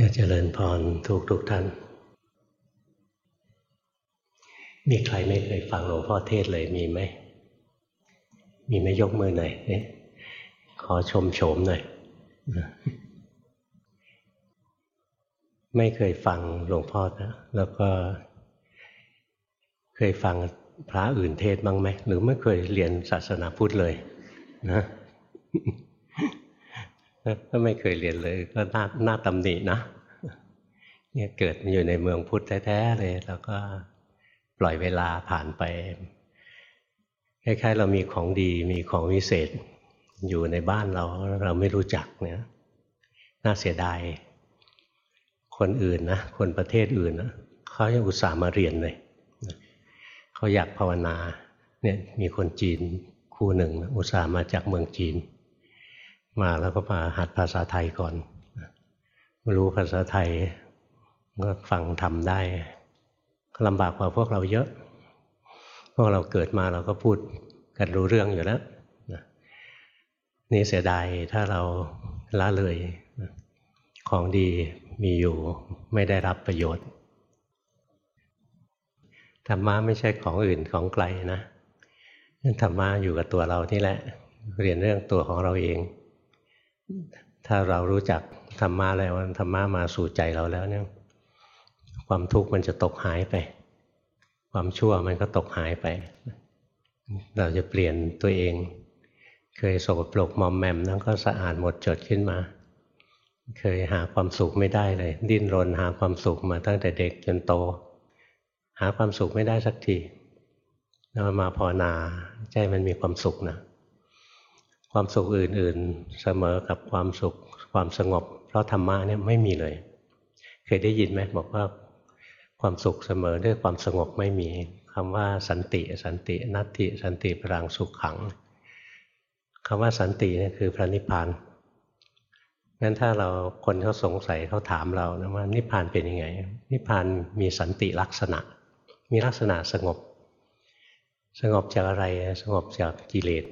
อยากเจริญพรทุกทุกท่าน มีใครไม่เคยฟังหลวงพ่อเทศเลยมีไหม มีไหมยกมือหน่อยขอชมโฉมหน่อย ไม่เคยฟังหลวงพ่อนะ แล้วก็ เคยฟังพระอื่นเทศบ้างไหม หรือไม่เคยเรียนศาสนาพุทธเลย นะ ถ้าไม่เคยเรียนเลยก็น่าน่าตำหนินะเนี่ยเกิดอยู่ในเมืองพุทธแท้ๆเลย แล้วก็ปล่อยเวลาผ่านไปคล้ายๆเรามีของดีมีของวิเศษ อยู่ในบ้านเราเราไม่รู้จักเนี่ยน่าเสียดายคนอื่นนะคนประเทศอื่นนะเขายังอุตส่าห์มาเรียนเลยเขาอยากภาวนาเนี่ยมีคนจีนคู่หนึ่ง อุตส่าห์มาจากเมืองจีน มาแล้วก็มาหัดภาษาไทยก่อน รู้ภาษาไทยก็ฟังทำได้ลำบากกว่าพวกเราเยอะ พวกเราเกิดมาเราก็พูดกันรู้เรื่องอยู่แล้วนี่เสียดายถ้าเราละเลยของดีมีอยู่ไม่ได้รับประโยชน์ธรรมะไม่ใช่ของอื่นของไกลนะธรรมะอยู่กับตัวเรานี่แหละ เรียนเรื่องตัวของเราเอง ถ้าเรารู้จักธรรมะแล้วธรรมะมาสู่ใจเราแล้วเนี่ยความทุกข์มันจะตกหายไป ความชั่วมันก็ตกหายไป เราจะเปลี่ยนตัวเอง เคยสกปรกมอมแมมนั้นก็สะอาดหมดจดขึ้นมา เคยหาความสุขไม่ได้เลย ดิ้นรนหาความสุขมาตั้งแต่เด็กจนโต หาความสุขไม่ได้สักทีเรามาภาวนาใจมันมีความสุขนะ ความสุขอื่น ๆ เสมอกับความสุขความสงบ เพราะธรรมะเนี่ยไม่มีเลย เคยได้ยินไหมบอกว่าความสุขเสมอด้วยความสงบไม่มีคำว่าสันติสันตินัตติสันติพลังสุขขังคำว่าสันตินี่คือพระนิพพานงั้นถ้าเราคนเขาสงสัยเขาถามเรานะว่านิพพานเป็นยังไง นิพพานมีสันติลักษณะ มีลักษณะสงบ สงบจากอะไรสงบจากกิเลส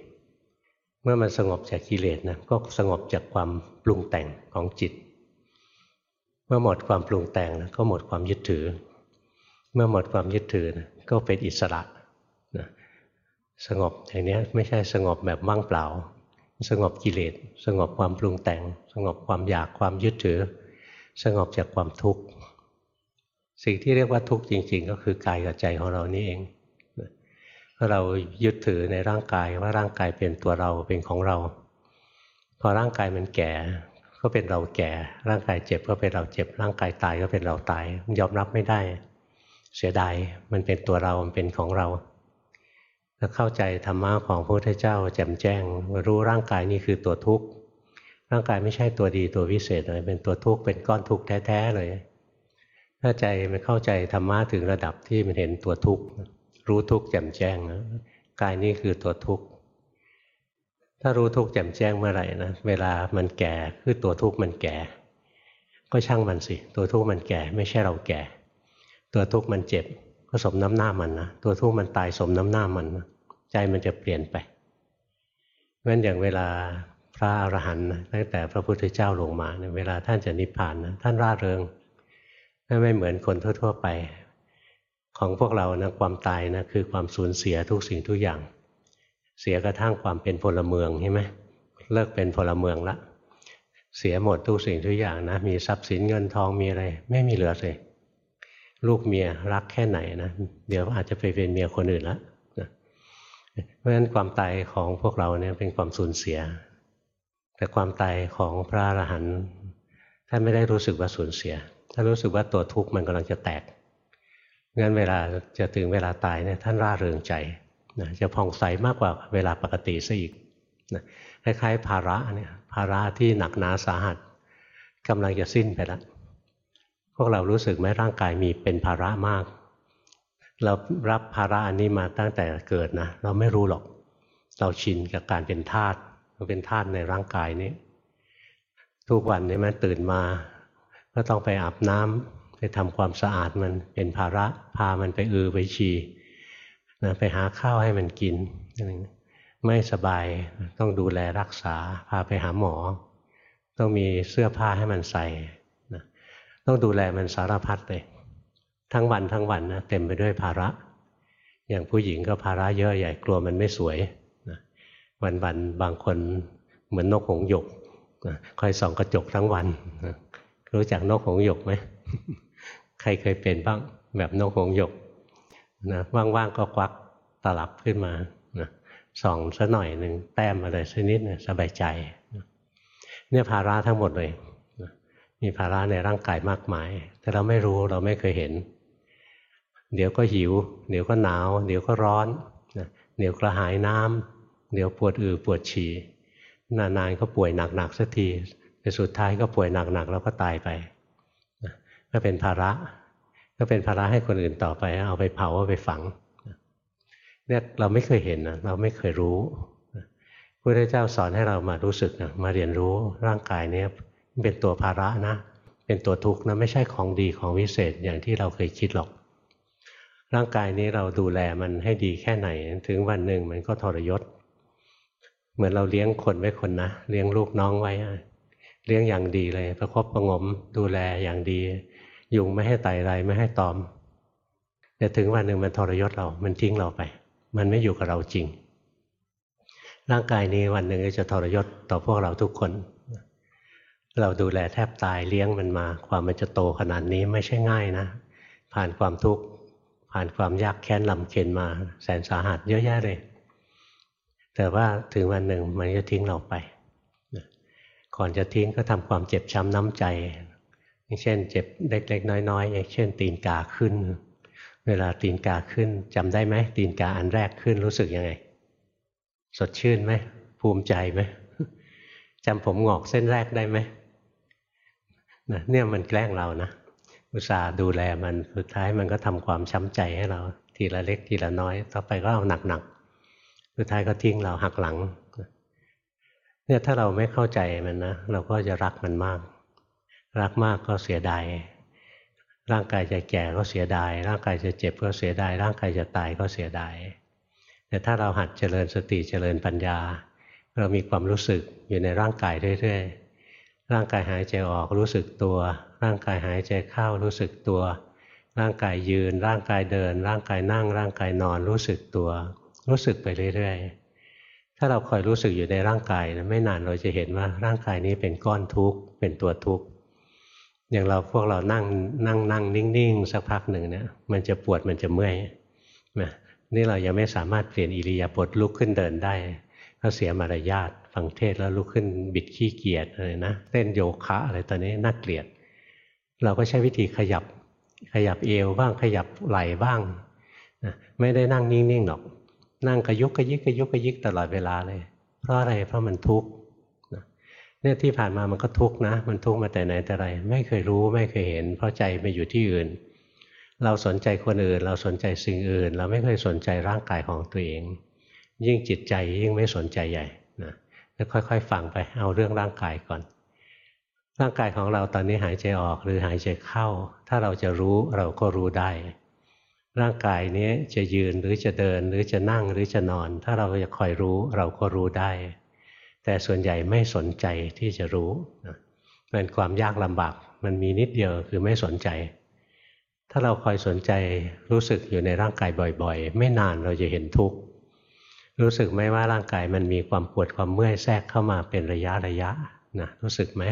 มื่อมันสงบจากกิเลสนะก็สงบจากความปรุงแต่งของจิต เมื่อหมดความปรุงแต่งนะก็หมดความยึดถือ เมื่อหมดความยึดถือนะก็เป็นอิสระนะสงบอย่างนี้ไม่ใช่สงบแบบว่างเปล่า สงบกิเลสสงบความปรุงแต่ง สงบความอยากความยึดถือ สงบจากความทุกข์สิ่งที่เรียกว่าทุกข์จริง ๆ ก็คือกายกับใจของเรานี่เอง เรายึดถือในร่างกายว่าร่างกายเป็นตัวเราเป็นของเรา พอร่างกายมันแก่ก็เป็นเราแก่ ร่างกายเจ็บก็เป็นเราเจ็บ ร่างกายตายก็เป็นเราตายยอมรับไม่ได้ เสียดายมันเป็นตัวเรามันเป็นของเราถ้าเข้าใจธรรมะของพระพุทธเจ้าแจ่มแจ้ง รู้ร่างกายนี่คือตัวทุกข์ร่างกายไม่ใช่ตัวดีตัววิเศษเลยเป็นตัวทุกข์เป็นก้อนทุกข์แท้ๆเลย ถ้าใจมันเข้าใจธรรมะถึงระดับที่มันเห็นตัวทุกข์ รู้ทุกข์แจ่มแจ้งนะกายนี้คือตัวทุกข์ถ้ารู้ทุกข์แจ่มแจ้งเมื่อไหร่นะเวลามันแก่คือตัวทุกข์มันแก่ ก็ช่างมันสิ ตัวทุกข์มันแก่ ไม่ใช่เราแก่ ตัวทุกข์มันเจ็บก็สมน้ำหน้ามันนะตัวทุกข์มันตายสมน้ำหน้ามันนะใจมันจะเปลี่ยนไปเพราะฉะนั้นอย่างเวลาพระอรหันต์ตั้งแต่พระพุทธเจ้าลงมาเนี่ยเวลาท่านจะนิพพานนะท่านร่าเริงไม่เหมือนคนทั่ว ๆ ไป ของพวกเรานะความตายนะคือความสูญเสียทุกสิ่งทุกอย่าง เสียกระทั่งความเป็นพลเมืองใช่ไหมเลิกเป็นพลเมืองละ เสียหมดทุกสิ่งทุกอย่างนะ มีทรัพย์สินเงินทองมีอะไร ไม่มีเหลือเลยลูกเมียรักแค่ไหนนะเดี๋ยวอาจจะไปเป็นเมียคนอื่นละนะเพราะฉะนั้นความตายของพวกเราเนี่ยเป็นความสูญเสีย แต่ความตายของพระอรหันต์ท่านไม่ได้รู้สึกว่าสูญเสียท่านรู้สึกว่าตัวทุกข์มันกำลังจะแตก งั้นเวลาจะถึงเวลาตายเนี่ยท่านร่าเริงใจนะจะผ่องใสมากกว่าเวลาปกติซะอีกนะคล้ายๆภาระเนี่ยภาระที่หนักหนาสาหัสกำลังจะสิ้นไปแล้วพวกเรารู้สึกไหมร่างกายมีเป็นภาระมาก เรารับภาระอันนี้มาตั้งแต่เกิดนะเราไม่รู้หรอก เราชินกับการเป็นทาสเราเป็นทาสในร่างกายนี้ ทุกวันนี้มันตื่นมา ก็ต้องไปอาบน้ำ ไปทำความสะอาดมันเป็นภาระพามันไปอือไปฉี่นะไปหาข้าวให้มันกินไม่สบายต้องดูแลรักษา พาไปหาหมอ ต้องมีเสื้อผ้าให้มันใส่นะต้องดูแลมันสารพัดเลยทั้งวันทั้งวันนะเต็มไปด้วยภาระ อย่างผู้หญิงก็ภาระเยอะใหญ่กลัวมันไม่สวยนะวันวันบางคนเหมือนนกหงหยกนะคอยส่องกระจกทั้งวันนะรู้จักนกหงหยกไหม รเคยเป็นบ้างแบบนกหงหยกนะว่างๆก็ควักตลับขึ้นมานะส่องสัหน่อยหนึ่งแต้มอะไรสักนิดนะสบายใจเนี่ยภาระทั้งหมดเลยมีภาระในร่างกายมากมาย แต่เราไม่รู้เราไม่เคยเห็น เดี๋ยวก็หิว เดี๋ยวก็หนาว เดี๋ยวก็ร้อนเดี๋ยวกระหายน้ำเดี๋ยวปวดอือปวดฉี่นานๆก็ป่วยหนักๆสักทีแต่สุดท้ายก็ป่วยหนักๆแล้วก็ตายไป ก็เป็นภาระ ก็เป็นภาระให้คนอื่นต่อไป เอาไปเผาเอาไปฝังเนี่ยเราไม่เคยเห็นนะเราไม่เคยรู้พระพุทธเจ้าสอนให้เรามารู้สึกนะมาเรียนรู้ร่างกายเนี้ยเป็นตัวภาระนะ เป็นตัวทุกข์นะไม่ใช่ของดีของวิเศษอย่างที่เราเคยคิดหรอก ร่างกายนี้เราดูแลมันให้ดีแค่ไหน ถึงวันหนึ่งมันก็ทรยศ เหมือนเราเลี้ยงคนไว้คนนะเลี้ยงลูกน้องไว้ เลี้ยงอย่างดีเลย ประคบประงมดูแลอย่างดี ยุงไม่ให้ไต่ไรไม่ให้ตอม แต่ถึงวันหนึ่งมันทรยศเรา มันทิ้งเราไป มันไม่อยู่กับเราจริง ร่างกายนี้วันหนึ่งจะทรยศต่อพวกเราทุกคน เราดูแลแทบตายเลี้ยงมันมา ความมันจะโตขนาดนี้ไม่ใช่ง่ายนะ ผ่านความทุกข์ผ่านความยากแค้นลำเค็นมาแสนสาหัสเยอะแยะเลย แต่ว่าถึงวันหนึ่งมันจะทิ้งเราไปก่อนจะทิ้งก็ทำความเจ็บช้ำน้ำใจ อย่างเช่น เจ็บเล็กๆน้อยๆอย่างเช่น ตีนกาขึ้น เวลาตีนกาขึ้นจำได้ไหมตีนกาอันแรกขึ้นรู้สึกยังไง สดชื่นไหมภูมิใจไหมจำผมหงอกเส้นแรกได้ไหมนะเนี่ยมันแกล้งเรานะอุตส่าห์ดูแลมันสุดท้ายมันก็ทำความช้ำใจให้เรา ทีละเล็กทีละน้อย ต่อไปก็เอาหนักๆสุดท้ายก็ทิ้งเราหักหลังเนี่ยถ้าเราไม่เข้าใจมันนะเราก็จะรักมันมาก รักมากก็เสียดายร่างกายจะแก่ก็เสียดาย ร่างกายจะเจ็บก็เสียดาย ร่างกายจะตายก็เสียดาย แต่ถ้าเราหัดเจริญสติเจริญปัญญา เรามีความรู้สึกอยู่ในร่างกายเรื่อยๆ ร่างกายหายใจออกรู้สึกตัว ร่างกายหายใจเข้ารู้สึกตัว ร่างกายยืน ร่างกายเดิน ร่างกายนั่ง ร่างกายนอนรู้สึกตัว รู้สึกไปเรื่อยๆ ถ้าเราคอยรู้สึกอยู่ในร่างกายไม่นานเราจะเห็นว่าร่างกายนี้เป็นก้อนทุกข์เป็นตัวทุกข์ อย่างเราพวกเรานั่งนั่งนั่งนิ่งๆ สักพักหนึ่งเนี่ยมันจะปวดมันจะเมื่อยนะนี่เรายังไม่สามารถเปลี่ยนอิริยาบถลุกขึ้นเดินได้ก็เสียมารยาทฟังเทศแล้วลุกขึ้นบิดขี้เกียจอะไรนะเต้นโยคะอะไรตอนนี้น่าเกลียด เราก็ใช้วิธีขยับขยับเอวบ้างขยับไหล่บ้างนะไม่ได้นั่งนิ่งๆหรอก นั่งกระยุกกระยิกกระยุกกระยิกตลอดเวลาเลย เพราะอะไรเพราะมันทุกข์ เนี่ยที่ผ่านมามันก็ทุกข์นะ มันทุกข์มาแต่ไหนแต่ไร ไม่เคยรู้ไม่เคยเห็น เพราะใจไปอยู่ที่อื่น เราสนใจคนอื่น เราสนใจสิ่งอื่น เราไม่เคยสนใจร่างกายของตัวเอง ยิ่งจิตใจยิ่งไม่สนใจใหญ่นะแล้วค่อยๆฟังไปเอาเรื่องร่างกายก่อน ร่างกายของเราตอนนี้หายใจออกหรือหายใจเข้า ถ้าเราจะรู้เราก็รู้ได้ ร่างกายนี้จะยืนหรือจะเดินหรือจะนั่งหรือจะนอน ถ้าเราจะคอยรู้เราก็รู้ได้ แต่ส่วนใหญ่ไม่สนใจที่จะรู้เป็นความยากลำบากมันมีนิดเดียวคือไม่สนใจ ถ้าเราคอยสนใจรู้สึกอยู่ในร่างกายบ่อยๆ ไม่นานเราจะเห็นทุกข์รู้สึกไหมว่าร่างกายมันมีความปวดความเมื่อยแทรกเข้ามาเป็นระยะระยะนะรู้สึกไหม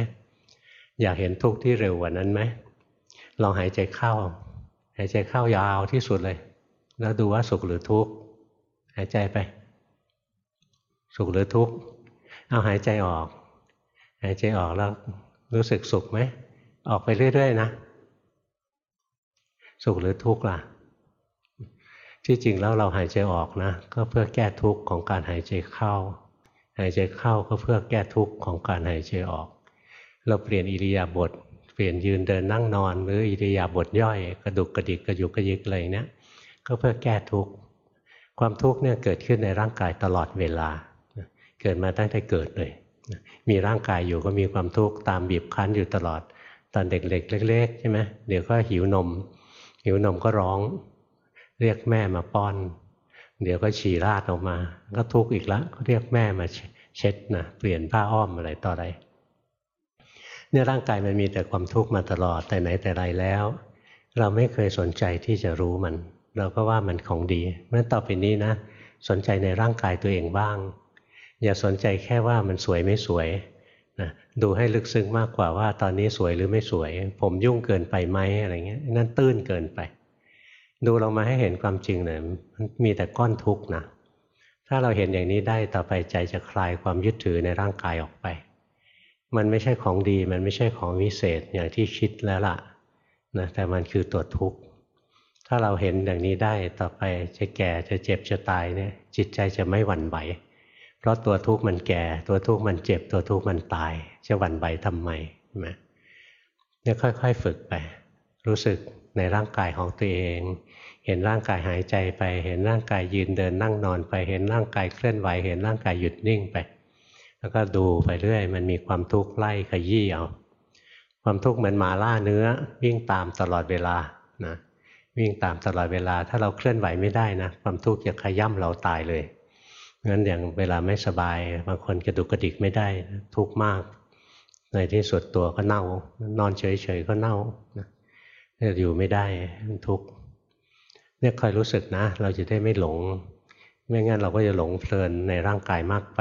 อยากเห็นทุกข์ที่เร็วกว่านั้นไหมลองหายใจเข้า หายใจเข้ายาวที่สุดเลย แล้วดูว่าสุขหรือทุกข์หายใจไป สุขหรือทุกข์ เอาหายใจออก หายใจออกแล้วรู้สึกสุขไหม ออกไปเรื่อย ๆ นะ สุขหรือทุกข์ล่ะ ที่จริงแล้วเราหายใจออกนะ ก็เพื่อแก้ทุกข์ของการหายใจเข้า หายใจเข้าก็เพื่อแก้ทุกข์ของการหายใจออก เราเปลี่ยนอิริยาบถเปลี่ยนยืนเดินนั่งนอน หรืออิริยาบถย่อย กระดุกกระดิกกระยุกกระยิกอะไรเนี้ยก็เพื่อแก้ทุกข์ความทุกข์เนี่ยเกิดขึ้นในร่างกายตลอดเวลา เกิดมาตั้งแต่เกิดเลย มีร่างกายอยู่ก็มีความทุกข์ตามบีบคั้นอยู่ตลอด ตอนเด็กๆเล็กๆใช่ไหมเดี๋ยวก็หิวนม หิวนมก็ร้อง เรียกแม่มาป้อน เดี๋ยวก็ฉี่ราดออกมา ก็ทุกข์อีกแล้วก็เรียกแม่มาเช็ดนะเปลี่ยนผ้าอ้อมอะไรต่ออะไรเนี่ยร่างกายมันมีแต่ความทุกข์มาตลอดแต่ไหนแต่ไรแล้ว เราไม่เคยสนใจที่จะรู้มัน เราก็ว่ามันของดีเมื่อต่อไปนี้นะ สนใจในร่างกายตัวเองบ้าง อย่าสนใจแค่ว่ามันสวยไม่สวยนะดูให้ลึกซึ้งมากกว่าว่าตอนนี้สวยหรือไม่สวย ผมยุ่งเกินไปไหมอะไรเงี้ยนั่นตื้นเกินไป ดูลงมาให้เห็นความจริงเนี่ยมันมีแต่ก้อนทุกข์นะถ้าเราเห็นอย่างนี้ได้ต่อไปใจจะคลายความยึดถือในร่างกายออกไป มันไม่ใช่ของดี มันไม่ใช่ของวิเศษอย่างที่คิดแล้วล่ะนะแต่มันคือตัวทุกข์ถ้าเราเห็นอย่างนี้ได้ต่อไปจะแก่จะเจ็บจะตายเนี่ยจิตใจจะไม่หวั่นไหว เพราะตัวทุกข์มันแก่ ตัวทุกข์มันเจ็บ ตัวทุกข์มันตาย จะหวั่นไหวทำไมใช่ไหมเนี่ยค่อยๆฝึกไป รู้สึกในร่างกายของตัวเอง เห็นร่างกายหายใจไป เห็นร่างกายยืนเดินนั่งนอนไป เห็นร่างกายเคลื่อนไหว เห็นร่างกายหยุดนิ่งไป แล้วก็ดูไปเรื่อย มันมีความทุกข์ไล่ขยี้เอา ความทุกข์เหมือนหมาล่าเนื้อ วิ่งตามตลอดเวลา นะ วิ่งตามตลอดเวลา ถ้าเราเคลื่อนไหวไม่ได้นะ ความทุกข์จะขย่ำเราตายเลย งั้นอย่างเวลาไม่สบาย บางคนกระดุกกระดิกไม่ได้ทุกข์มาก ในที่สุดตัวก็เน่า นอนเฉยๆก็เน่านะอยู่ไม่ได้ทุกข์เนี่ยคอยรู้สึกนะ เราจะได้ไม่หลง ไม่งั้นเราก็จะหลงเพลินในร่างกายมากไป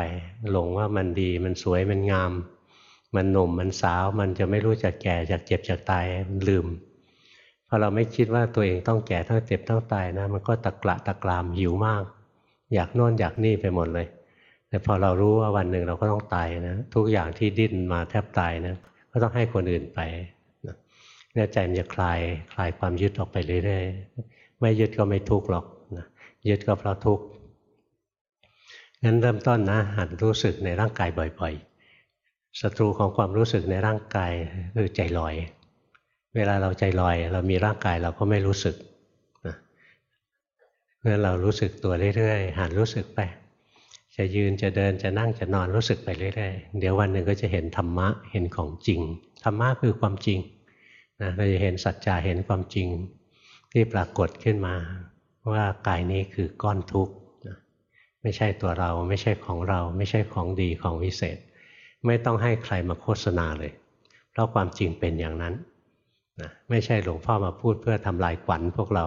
หลงว่ามันดีมันสวยมันงาม มันหนุ่มมันสาว มันจะไม่รู้จักแก่จากเจ็บจากตายมันลืมพอเราไม่คิดว่าตัวเองต้องแก่ต้องเจ็บต้องตายนะ มันก็ตะกละตะกรามหิวมาก อยากโน่นอยากนี่ไปหมดเลย แต่พอเรารู้ว่าวันหนึ่งเราก็ต้องตายนะทุกอย่างที่ดิ้นมาแทบตายนะก็ต้องให้คนอื่นไปนะเนี่ยใจมันจะคลายคลายความยึดออกไปเรื่อยๆไม่ยึดก็ไม่ทุกข์หรอกนะยึดก็เพราะทุกข์งั้นเริ่มต้นนะหัดรู้สึกในร่างกายบ่อยๆศัตรูของความรู้สึกในร่างกายคือใจลอย เวลาเราใจลอย เรามีร่างกายเราก็ไม่รู้สึก เมื่อเรารู้สึกตัวเรื่อยๆหันรู้สึกไป จะยืนจะเดินจะนั่งจะนอนรู้สึกไปเรื่อยๆ เดี๋ยววันหนึ่งก็จะเห็นธรรมะเห็นของจริง ธรรมะคือความจริงนะเราจะเห็นสัจจะเห็นความจริงที่ปรากฏขึ้นมา ว่ากายนี้คือก้อนทุกข์ไม่ใช่ตัวเราไม่ใช่ของเรา ไม่ใช่ของดีของวิเศษ ไม่ต้องให้ใครมาโฆษณาเลย เพราะความจริงเป็นอย่างนั้นนะไม่ใช่หลวงพ่อมาพูดเพื่อทำลายขวัญพวกเรา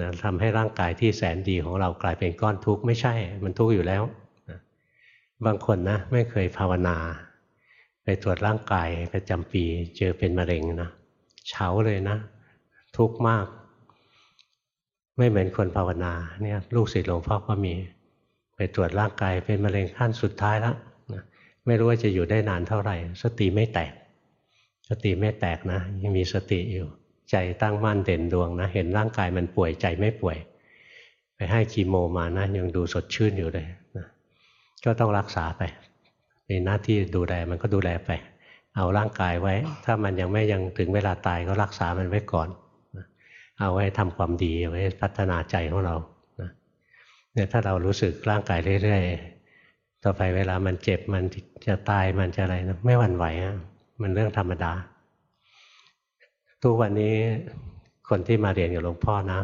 นะทำให้ร่างกายที่แสนดีของเรากลายเป็นก้อนทุกข์ไม่ใช่ มันทุกข์อยู่แล้วนะบางคนนะไม่เคยภาวนา ไปตรวจร่างกายประจำปีเจอเป็นมะเร็งนะเฉาเลยนะ ทุกข์มาก ไม่เหมือนคนภาวนาเนี่ยลูกศิษย์หลวงพ่อก็มี ไปตรวจร่างกายเป็นมะเร็งขั้นสุดท้ายแล้วนะไม่รู้ว่าจะอยู่ได้นานเท่าไหร่ สติไม่แตก สติไม่แตกนะยังมีสติอยู่ ใจตั้งมั่นเด่นดวงนะ เห็นร่างกายมันป่วยใจไม่ป่วย ไปให้คีโมมานะ ยังดูสดชื่นอยู่เลยนะก็ต้องรักษาไปมีหน้าที่ดูแลมันก็ดูแลไป เอาร่างกายไว้ ถ้ามันยังไม่ยังถึงเวลาตายก็รักษามันไว้ก่อน เอาไว้ทำความดีไว้พัฒนาใจของเราเนี่ยถ้าเรารู้สึกร่างกายเรื่อยๆต่อไปเวลามันเจ็บมันจะตายมันจะอะไรนะไม่หวั่นไหวอะมันเรื่องธรรมดา ทุกวันนี้คนที่มาเรียนกับหลวงพ่อนะ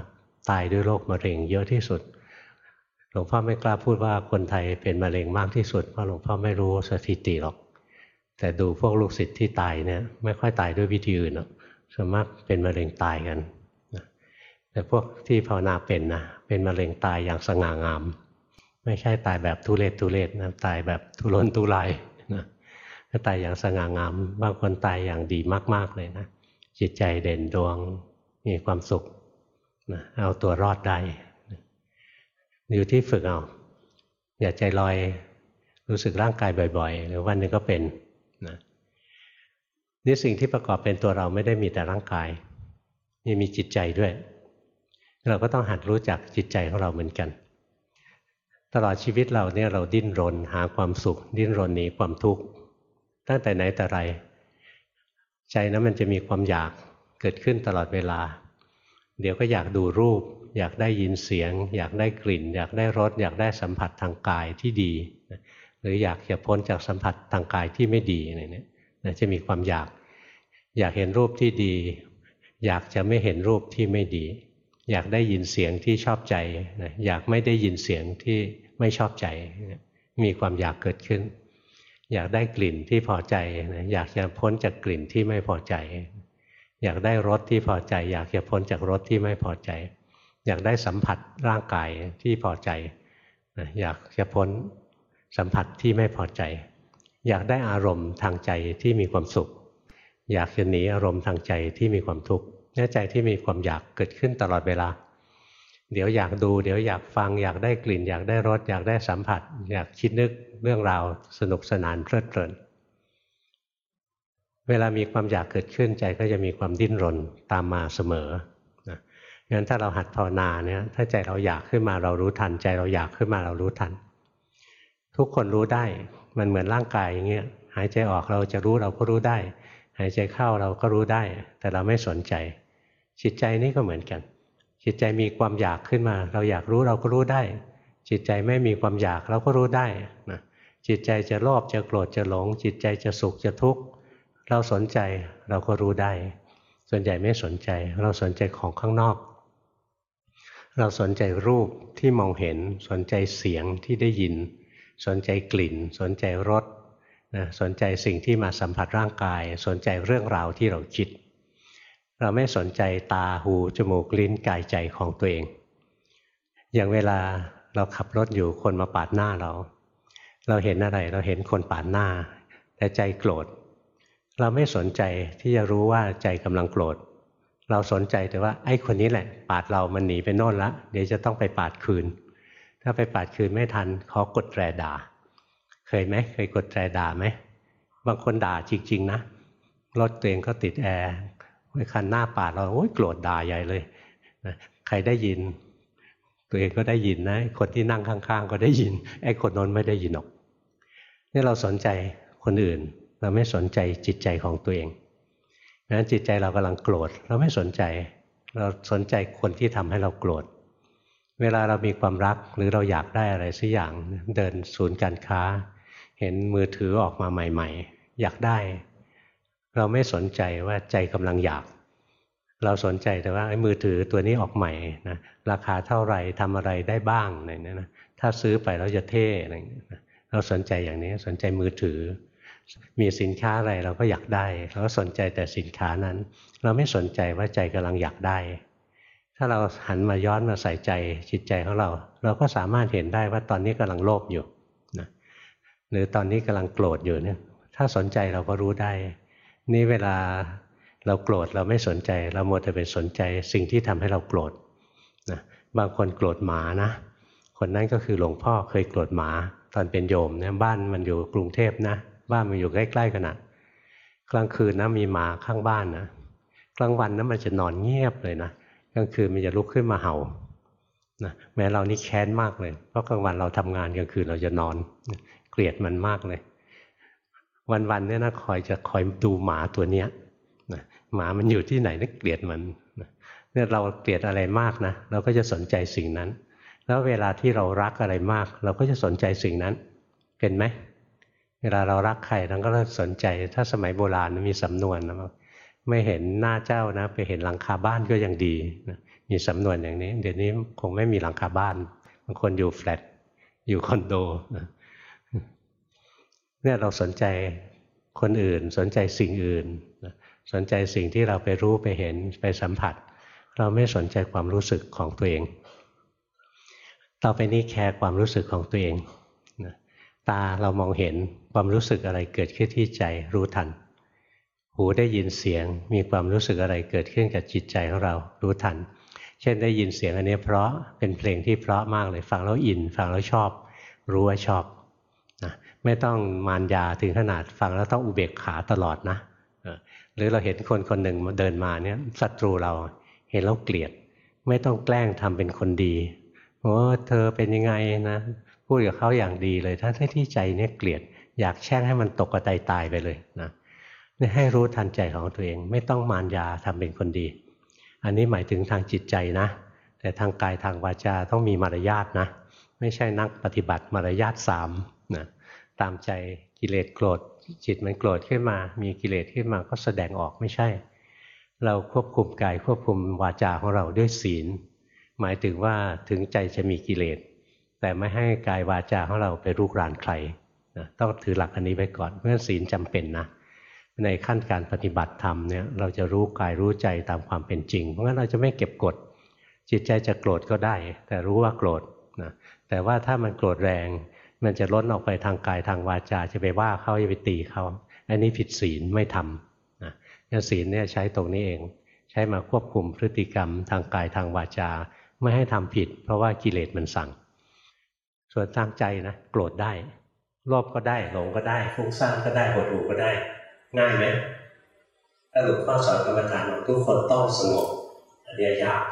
ตายด้วยโรคมะเร็งเยอะที่สุด หลวงพ่อไม่กล้าพูดว่าคนไทยเป็นมะเร็งมากที่สุดเพราะหลวงพ่อไม่รู้สถิติหรอก แต่ดูพวกลูกศิษย์ที่ตายเนี่ยไม่ค่อยตายด้วยวิธีอื่นหรอกส่วนมากเป็นมะเร็งตายกันแต่พวกที่ภาวนาเป็นนะเป็นมะเร็งตายอย่างสง่างาม ไม่ใช่ตายแบบทุเรศทุเรศนะตายแบบทุรนทุรายนะตายอย่างสง่างาม บางคนตายอย่างดีมาก ๆเลยนะ จิตใจเด่นดวงมีความสุขนะเอาตัวรอดได้อยู่ที่ฝึกเอาอย่าใจลอยรู้สึกร่างกายบ่อย ๆ หรือวันหนึ่งก็เป็นนะนี่สิ่งที่ประกอบเป็นตัวเราไม่ได้มีแต่ร่างกายนี่มีจิตใจด้วย เราก็ต้องหัดรู้จักจิตใจของเราเหมือนกัน ตลอดชีวิตเราเนี่ยเราดิ้นรนหาความสุข ดิ้นรนหนีความทุกข์ตั้งแต่ไหนแต่ไร ใจนั้นมันจะมีความอยากเกิดขึ้นตลอดเวลา เดี๋ยวก็อยากดูรูป อยากได้ยินเสียง อยากได้กลิ่น อยากได้รส อยากได้สัมผัสทางกายที่ดี หรืออยากจะพ้นจากสัมผัสทางกายที่ไม่ดีอะไรเนี่ยจะมีความอยาก อยากเห็นรูปที่ดี อยากจะไม่เห็นรูปที่ไม่ดี อยากได้ยินเสียงที่ชอบใจ อยากไม่ได้ยินเสียงที่ไม่ชอบใจ มีความอยากเกิดขึ้น อยากได้กลิ่นที่พอใจนะอยากจะพ้นจากกลิ่นที่ไม่พอใจ อยากได้รสที่พอใจ อยากจะพ้นจากรสที่ไม่พอใจ อยากได้สัมผัสร่างกายที่พอใจนะอยากจะพ้นสัมผัสที่ไม่พอใจ อยากได้อารมณ์ทางใจที่มีความสุข อยากจะหนีอารมณ์ทางใจที่มีความทุกข์เนี่ยใจที่มีความอยากเกิดขึ้นตลอดเวลา เดี๋ยวอยากดู เดี๋ยวอยากฟังอยากได้กลิ่น อยากได้รสอยากได้สัมผัส อยากคิดนึกเรื่องราวสนุกสนานเพลิดเพลิน เวลามีความอยากเกิดขึ้นใจก็จะมีความดิ้นรนตามมาเสมอนะงั้นถ้าเราหัดภาวนาเนี่ยถ้าใจเราอยากขึ้นมาเรารู้ทัน ใจเราอยากขึ้นมาเรารู้ทัน ทุกคนรู้ได้มันเหมือนร่างกายอย่างเงี้ยหายใจออกเราจะรู้เราก็รู้ได้ หายใจเข้าเราก็รู้ได้ แต่เราไม่สนใจจิตใจนี่ก็เหมือนกัน จิตใจมีความอยากขึ้นมา เราอยากรู้เราก็รู้ได้ จิตใจไม่มีความอยากเราก็รู้ได้นะจิตใจจะโลภจะโกรธจะหลง จิตใจจะสุขจะทุกข์เราสนใจเราก็รู้ได้ ส่วนใหญ่ไม่สนใจ เราสนใจของข้างนอก เราสนใจรูปที่มองเห็นสนใจเสียงที่ได้ยิน สนใจกลิ่น สนใจรสนะสนใจสิ่งที่มาสัมผัสร่างกาย สนใจเรื่องราวที่เราคิด เราไม่สนใจตาหู จมูกลิ้นกายใจของตัวเอง อย่างเวลาเราขับรถอยู่คนมาปาดหน้าเรา เราเห็นอะไรเราเห็นคนปาดหน้า แต่ใจโกรธ เราไม่สนใจที่จะรู้ว่าใจกำลังโกรธ เราสนใจแต่ว่าไอ้คนนี้แหละ ปาดเรามันหนีไปโน่นละ เดี๋ยวจะต้องไปปาดคืน ถ้าไปปาดคืนไม่ทันเขากดแตรด่า เคยไหมเคยกดแตรด่าไหมบางคนด่าจริง ๆ นะรถตัวเองก็ติดแอร์ คันหน้าปาดเราโอ้ยโกรธด่าใหญ่เลยนะใครได้ยิน ตัวเองก็ได้ยินนะ คนที่นั่งข้าง ๆ ก็ได้ยินไอ้คนนนไม่ได้ยินหรอกนี่เราสนใจคนอื่น เราไม่สนใจจิตใจของตัวเองนั้นจิตใจเรากำลังโกรธ เราไม่สนใจ เราสนใจคนที่ทำให้เราโกรธ เวลาเรามีความรักหรือเราอยากได้อะไรสักอย่างเดินศูนย์การค้า เห็นมือถือออกมาใหม่ ๆ อยากได้ เราไม่สนใจว่าใจกำลังอยาก เราสนใจแต่ว่าไอ้มือถือตัวนี้ออกใหม่นะราคาเท่าไหร่ทำอะไรได้บ้างอะไรเนี่ยนะถ้าซื้อไปแล้วจะเท่อะไรอย่างเงี้ยเราสนใจอย่างนี้สนใจมือถือ มีสินค้าอะไรเราก็อยากได้ เราก็สนใจแต่สินค้านั้น เราไม่สนใจว่าใจกำลังอยากได้ ถ้าเราหันมาย้อนมาใส่ใจจิตใจของเรา เราก็สามารถเห็นได้ว่าตอนนี้กำลังโลภอยู่นะหรือตอนนี้กำลังโกรธอยู่เนี่ยถ้าสนใจเราก็รู้ได้ นี่เวลาเราโกรธเราไม่สนใจ เราหมดแต่เป็นสนใจสิ่งที่ทำให้เราโกรธนะบางคนโกรธหมานะ คนนั้นก็คือหลวงพ่อเคยโกรธหมาตอนเป็นโยมเนี่ยบ้านมันอยู่กรุงเทพนะ บ้านมันอยู่ใกล้ๆกันนะกลางคืนนะมีหมาข้างบ้านนะกลางวันนะมันจะนอนเงียบเลยนะกลางคืนมันจะลุกขึ้นมาเห่านะแม้เรานี่แค้นมากเลย เพราะกลางวันเราทำงานกลางคืนเราจะนอนเกลียดมันมากเลย วันๆเนี่ยนะคอยจะคอยดูหมาตัวเนี้ยนะหมามันอยู่ที่ไหนนี่เกลียดมันเนี่ยเราเกลียดอะไรมากนะเราก็จะสนใจสิ่งนั้น แล้วเวลาที่เรารักอะไรมาก เราก็จะสนใจสิ่งนั้นเป็นไหมเวลาเรารักใครเราก็สนใจถ้าสมัยโบราณมีสำนวนนะไม่เห็นหน้าเจ้านะ ไปเห็นหลังคาบ้านก็ยังดีนะมีสำนวนอย่างนี้ เดี๋ยวนี้คงไม่มีหลังคาบ้านบางคนอยู่แฟลตอยู่คอนโดนะ เนี่ยเราสนใจคนอื่น สนใจสิ่งอื่น สนใจสิ่งที่เราไปรู้ไปเห็นไปสัมผัส เราไม่สนใจความรู้สึกของตัวเอง ต่อไปนี้แคร์ความรู้สึกของตัวเองตาเรามองเห็นความรู้สึกอะไรเกิดขึ้นที่ใจรู้ทัน หูได้ยินเสียงมีความรู้สึกอะไรเกิดขึ้นกับจิตใจของเรารู้ทัน เช่นได้ยินเสียงอันนี้เพราะเป็นเพลงที่เพราะมากเลยฟังแล้วอิน ฟังแล้วชอบ รู้ว่าชอบ นะไม่ต้องมารยาถึงขนาดฟังแล้วต้องอุเบกขาตลอดนะหรือเราเห็นคนคนหนึ่งเดินมาเนี่ยศัตรูเราเห็นแล้วเกลียด ไม่ต้องแกล้งทำเป็นคนดีโอ้เธอเป็นยังไงนะพูดกับเขาอย่างดีเลยถ้าที่ใจเนี่ยเกลียด อยากแช่งให้มันตกกระไตตายไปเลยนะนี่ให้รู้ทันใจของตัวเอง ไม่ต้องมารยาทำเป็นคนดี อันนี้หมายถึงทางจิตใจนะ แต่ทางกายทางวาจาต้องมีมารยาทนะ ไม่ใช่นักปฏิบัติมารยาทสาม ตามใจกิเลสโกรธ จิตมันโกรธขึ้นมา มีกิเลสขึ้นมาก็แสดงออกไม่ใช่ เราควบคุมกายควบคุมวาจาของเราด้วยศีล หมายถึงว่าถึงใจจะมีกิเลส แต่ไม่ให้กายวาจาของเราไปรุกรานใครนะต้องถือหลักอันนี้ไว้ก่อนเพราะฉะนั้นศีลจำเป็นนะในขั้นการปฏิบัติธรรมเนี่ยเราจะรู้กายรู้ใจตามความเป็นจริง เพราะงั้นเราจะไม่เก็บกด จิตใจจะโกรธก็ได้ แต่รู้ว่าโกรธนะแต่ว่าถ้ามันโกรธแรง มันจะล้นออกไปทางกายทางวาจาจะไปว่าเขาจะไปตีเขาอันนี้ผิดศีลไม่ทำนะศีลเนี่ยใช้ตรงนี้เอง ใช้มาควบคุมพฤติกรรมทางกายทางวาจา ไม่ให้ทำผิด เพราะว่ากิเลสมันสั่ง ส่วนทางใจนะโกรธได้โลภก็ได้หลงก็ได้ฟุ้งซ่านก็ได้หดหู่ก็ได้ ง่ายไหมถ้าหลวงพ่อสอนกรรมฐานทุกคนต้องสงบอันนี้ยาก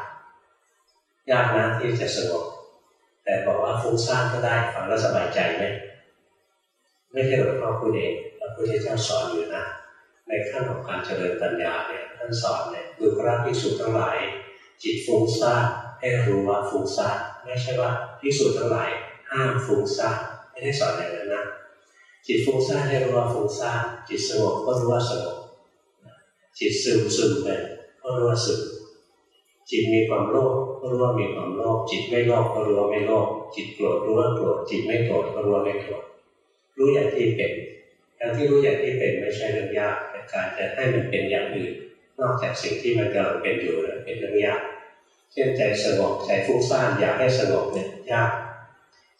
ยากนะที่จะสงบ แต่บอกว่าฟุ้งซ่านก็ได้ฟังแล้วสบายใจไหมไม่ใช่หลวงพ่อพูดเองพระพุทธเจ้าสอนอยู่นะในขั้นของการเจริญปัญญาเนี่ยท่านสอนเนี่ยดูกราภิกษุทั้งหลาย จิตฟุ้งซ่านให้รู้ว่าฟุ้งซ่านไม่ใช่ว่าภิกษุทั้งหลายห้ามฟุ้งซ่านไม่ได้สอนอย่างนั้นนะจิตฟุ้งซ่านให้รู้ว่าฟุ้งซ่านจิตสงบก็รู้ว่าสงบจิตซึมซึมไปก็รู้ว่าซึมจิตมีความโลภ ก็รู้ว่ามีความโลภจิตไม่โลภก็รู้ว่าไม่โลภจิตโกรธรู้ว่าโกรธจิตไม่โกรธก็รู้ว่าไม่โกรธรู้อย่างที่เป็นการที่รู้อย่างที่เป็นไม่ใช่เรื่องยากแต่การจะให้มันเป็นอย่างอื่น นอกจากสิ่งที่มันกำลังเป็นอยู่นั้นเป็นเรื่องยากเช่นใจสงบใจฟุ้งซ่านอยากให้สงบเนี่ยยาก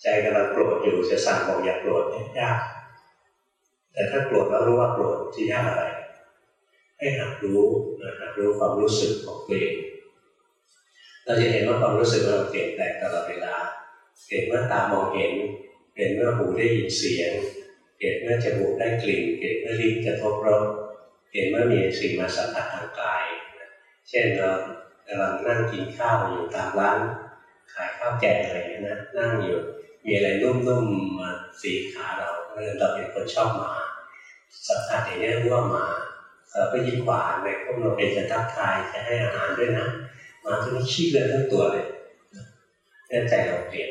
ใจกำลังโกรธอยู่จะสั่งบอกอย่าโกรธเนี่ยยาก แต่ถ้าโกรธแล้วรู้ว่าโกรธจะยากอะไรให้หัดรู้หัดรู้ความรู้สึกของตัวเอง เราจะเห็นว่าความรู้สึกเราเปลี่ยนแปลงตลอดเวลา เปลี่ยนเมื่อตามองเห็น เปลี่ยนเมื่อหูได้ยินเสียง เปลี่ยนเมื่อจมูกได้กลิ่น เปลี่ยนเมื่อลิ้นกระทบรส เปลี่ยนเมื่อมีสิ่งมาสัมผัสทางกาย เช่นเรากำลังนั่งกินข้าวอยู่ตามร้านขายข้าวแกงอะไรนะ นั่งอยู่ มีอะไรนุ่มๆมาสีขาเราเราเป็นคนชอบหมา สัมผัสอย่างนี้รู้ว่าหมาเราก็ยิ้มหวานเลยพวกเราเป็นจะทักทายจะให้อาหารด้วยนะ มาที่นี่ขี้เลยทั้งตัวเลยนี่ใจเราเปลี่ยน